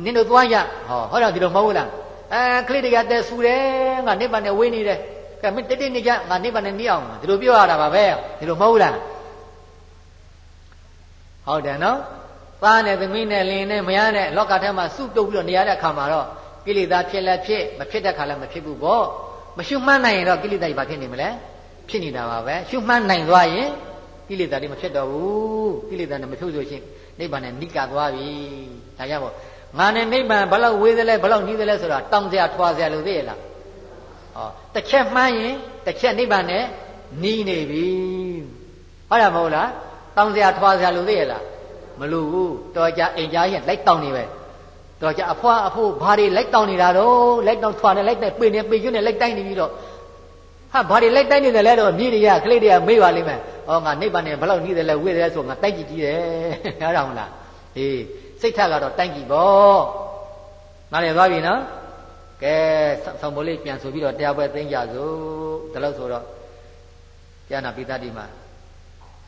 နင်တို့သွားရဟောဟုတ်တော့ဒီလိုမဟုတ်ဘူးလားအဲကလေးတွေကတဲဆူတယ်ငါနိဗ္ဗာန်နဲ့ဝေးနေတယ်ကဲမင်းတိတိနေကြငါနိဗ္ဗာန်နဲ့နှီးအောင်ဒီလိုပြောရတာပါပဲဒီလိုမဟုတ်လားဟုတ်တယ်နော်သားနဲ့သမီးနဲ့လင်နဲ့မယားနဲ့လောကထဲမှာစုတုပ်ပြီးတော့နေရတဲ့အခါမှာတော့ကိလေသာဖြစ်လဲဖြစ်မဖြစ်တဲ့ခါလဲမဖြစ်ဘူးပေါ့မရှုမှန်းနိုင်ရင်တော့ကိလေသာကြီးဘာဖြစ်နေမလဲဖြစ်နေတာပါပဲရှုမှန်းနိုင်သွားရင်ကိလေသာတွေမဖြစ်တော့ဘူးကိလေသာနဲ့မဖြုတ်ဆိုရှင်နိဗ္ဗာန်နဲ့နိကသွားပြီဒါကြောင့်မို့ ငါနဲ့နိဗ္ဗာန်ဘလောက်ဝေးသလဲဘလောက်နီးသလဲဆိုတာတောင်းစရာထွာစရာလို့သိရလားဟောတစ်ချက်မှန်းရင်တစ်ချက်နိဗ္ဗာန်နဲ့နီးနေပြီဟုတ်ရမဟုတ်လားတောင်းစရာထွာစရာလို့သိရလားမလို့ဘူးတော်ကြအိမ်ကြားရင်လိုက်တောင်းနေပဲတော်ကြအဖွားအဖိုးဘာတွေလိုက်တောင်းနေတာတော့လိုက်တောင်းထွာနေလိုက်တဲ့ပေနေပေကျွန်းနေလိုက်တိုင်းနေပြီးတော့ဟာဘာတွေလိုက်တိုင်းနေတယ်လဲတော့မြေတွေကကလေးတွေကမေးပါလိမ့်မယ်ဩငါနိဗ္ဗာန်နဲ့ဘယ်လောက်နီးတယ်လဲဝိတယ်လဲဆိုငါတိုက်ကြည့်ကြည့်တယ်ဟုတ်တယ်မလားဟေး စိတ်ထကတော့တိုက်ကြည့်ပေါ့နားလည်သွားပြီနော်ကဲဆောင်းမိုးလေးပြန်ဆိုပြီးတော့တရားပွဲသိမ်းကြစို့ဒါလို့ဆိုတော့ကျမ်းနာပိသတိမှာ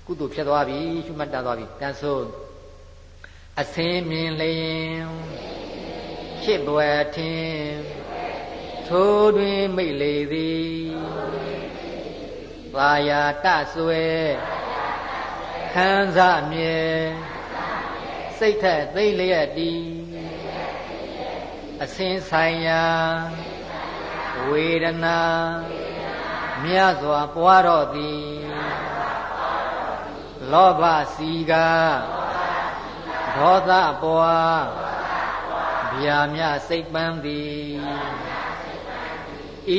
ကုသိုလ်ဖြစ်သွားပြီရှုမှတ်တတ်သွားပြီတန်ဆိုအစင်းမြင်လျင်ဖြစ်ပွယ်ထင်ထိုးတွင်မိတ်လေသည်သာယာတဆွဲခံစားမြဲ စိတ်ထက်သိလျက်တည်အစင်းဆိုင်ရာဝေဒနာမြတ်စွာပွားတော့သည်လောဘစီကဒေါသပွားဗျာမြစိတ်ပန်းသည်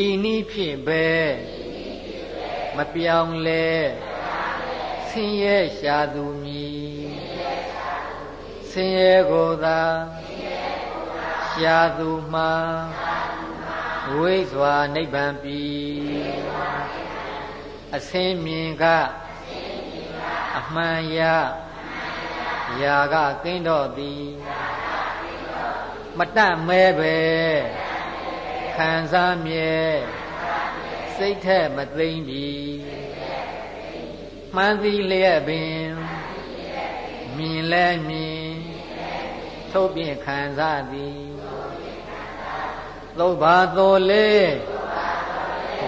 ဤနည်းဖြင့်ပဲမပြောင်းလဲဆင်းရဲရှာသူမည် ဆင်းရဲကိုသာရှာသူမှာဝိစွာနိဗ္ဗာန်ပြီအစင်းမြင်ကအမှန်ရရာကကင်းတော့သည်မတတ်မဲပဲခံစားမြဲစိတ်แท้မသိမ့်ပြီမှန်သည်လျက်ပင်မြင်လဲမြင် ထုတ်ပြင်ခံစားသည်သုဘာသောလေ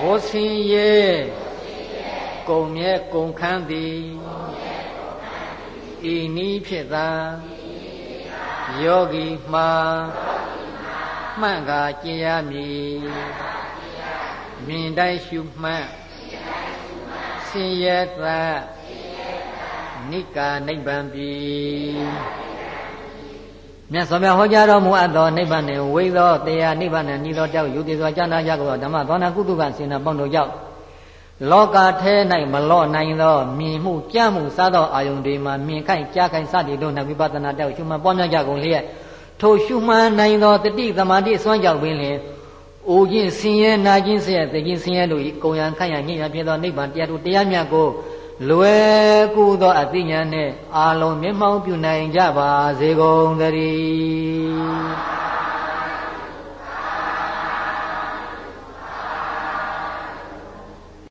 ဘိုးစင်ရဲ့ကုံမြဲကုံခန်းသည်ဤနီးဖြစ်သာယောဂီမှာမှန်ကာကျင်ရမည်မြင်တိုင်းရှုမှတ်ဆင်းရဲသနိကာနိဗ္ဗာန်ပြီ မြတ်စွာဘုရားဟောကြားတော်မူအပ်သောနိဗ္ဗာန်နှင့်ဝိသောတရားနိဗ္ဗာန်နှင့်ဤသောကြောင့်ယူတည်စွာကြားနာကြသောဓမ္မသောနာကုသကစေနာပေါင်းတို့ကြောင့်လောကထဲ၌မလော့နိုင်သောမြင်မှုကြားမှုစားသောအာယုန်တွေမှာမြင်ခိုက်ကြားခိုက်စသည်တို့၌ဝိပဿနာတောက်ရှုမှန်ပွားများကြကုန်လျက်ထိုရှုမှန်နိုင်သောတတိသမာဓိစွမ်းကြောင့်ပင်လျင်အိုခြင်းဆင်းရဲနာခြင်းဆင်းရဲသိခြင်းဆင်းရဲတို့ဤကုံရန်ခန့်ရညဉ့်ရဖြစ်သောနိဗ္ဗာန်တရားတို့တရားမြတ်ကို လွယ်ကူသောအသိဉာဏ်နှင့်အာလုံးမျက်မှောက်ပြုနိုင်ကြပါစေကုန်သတည်း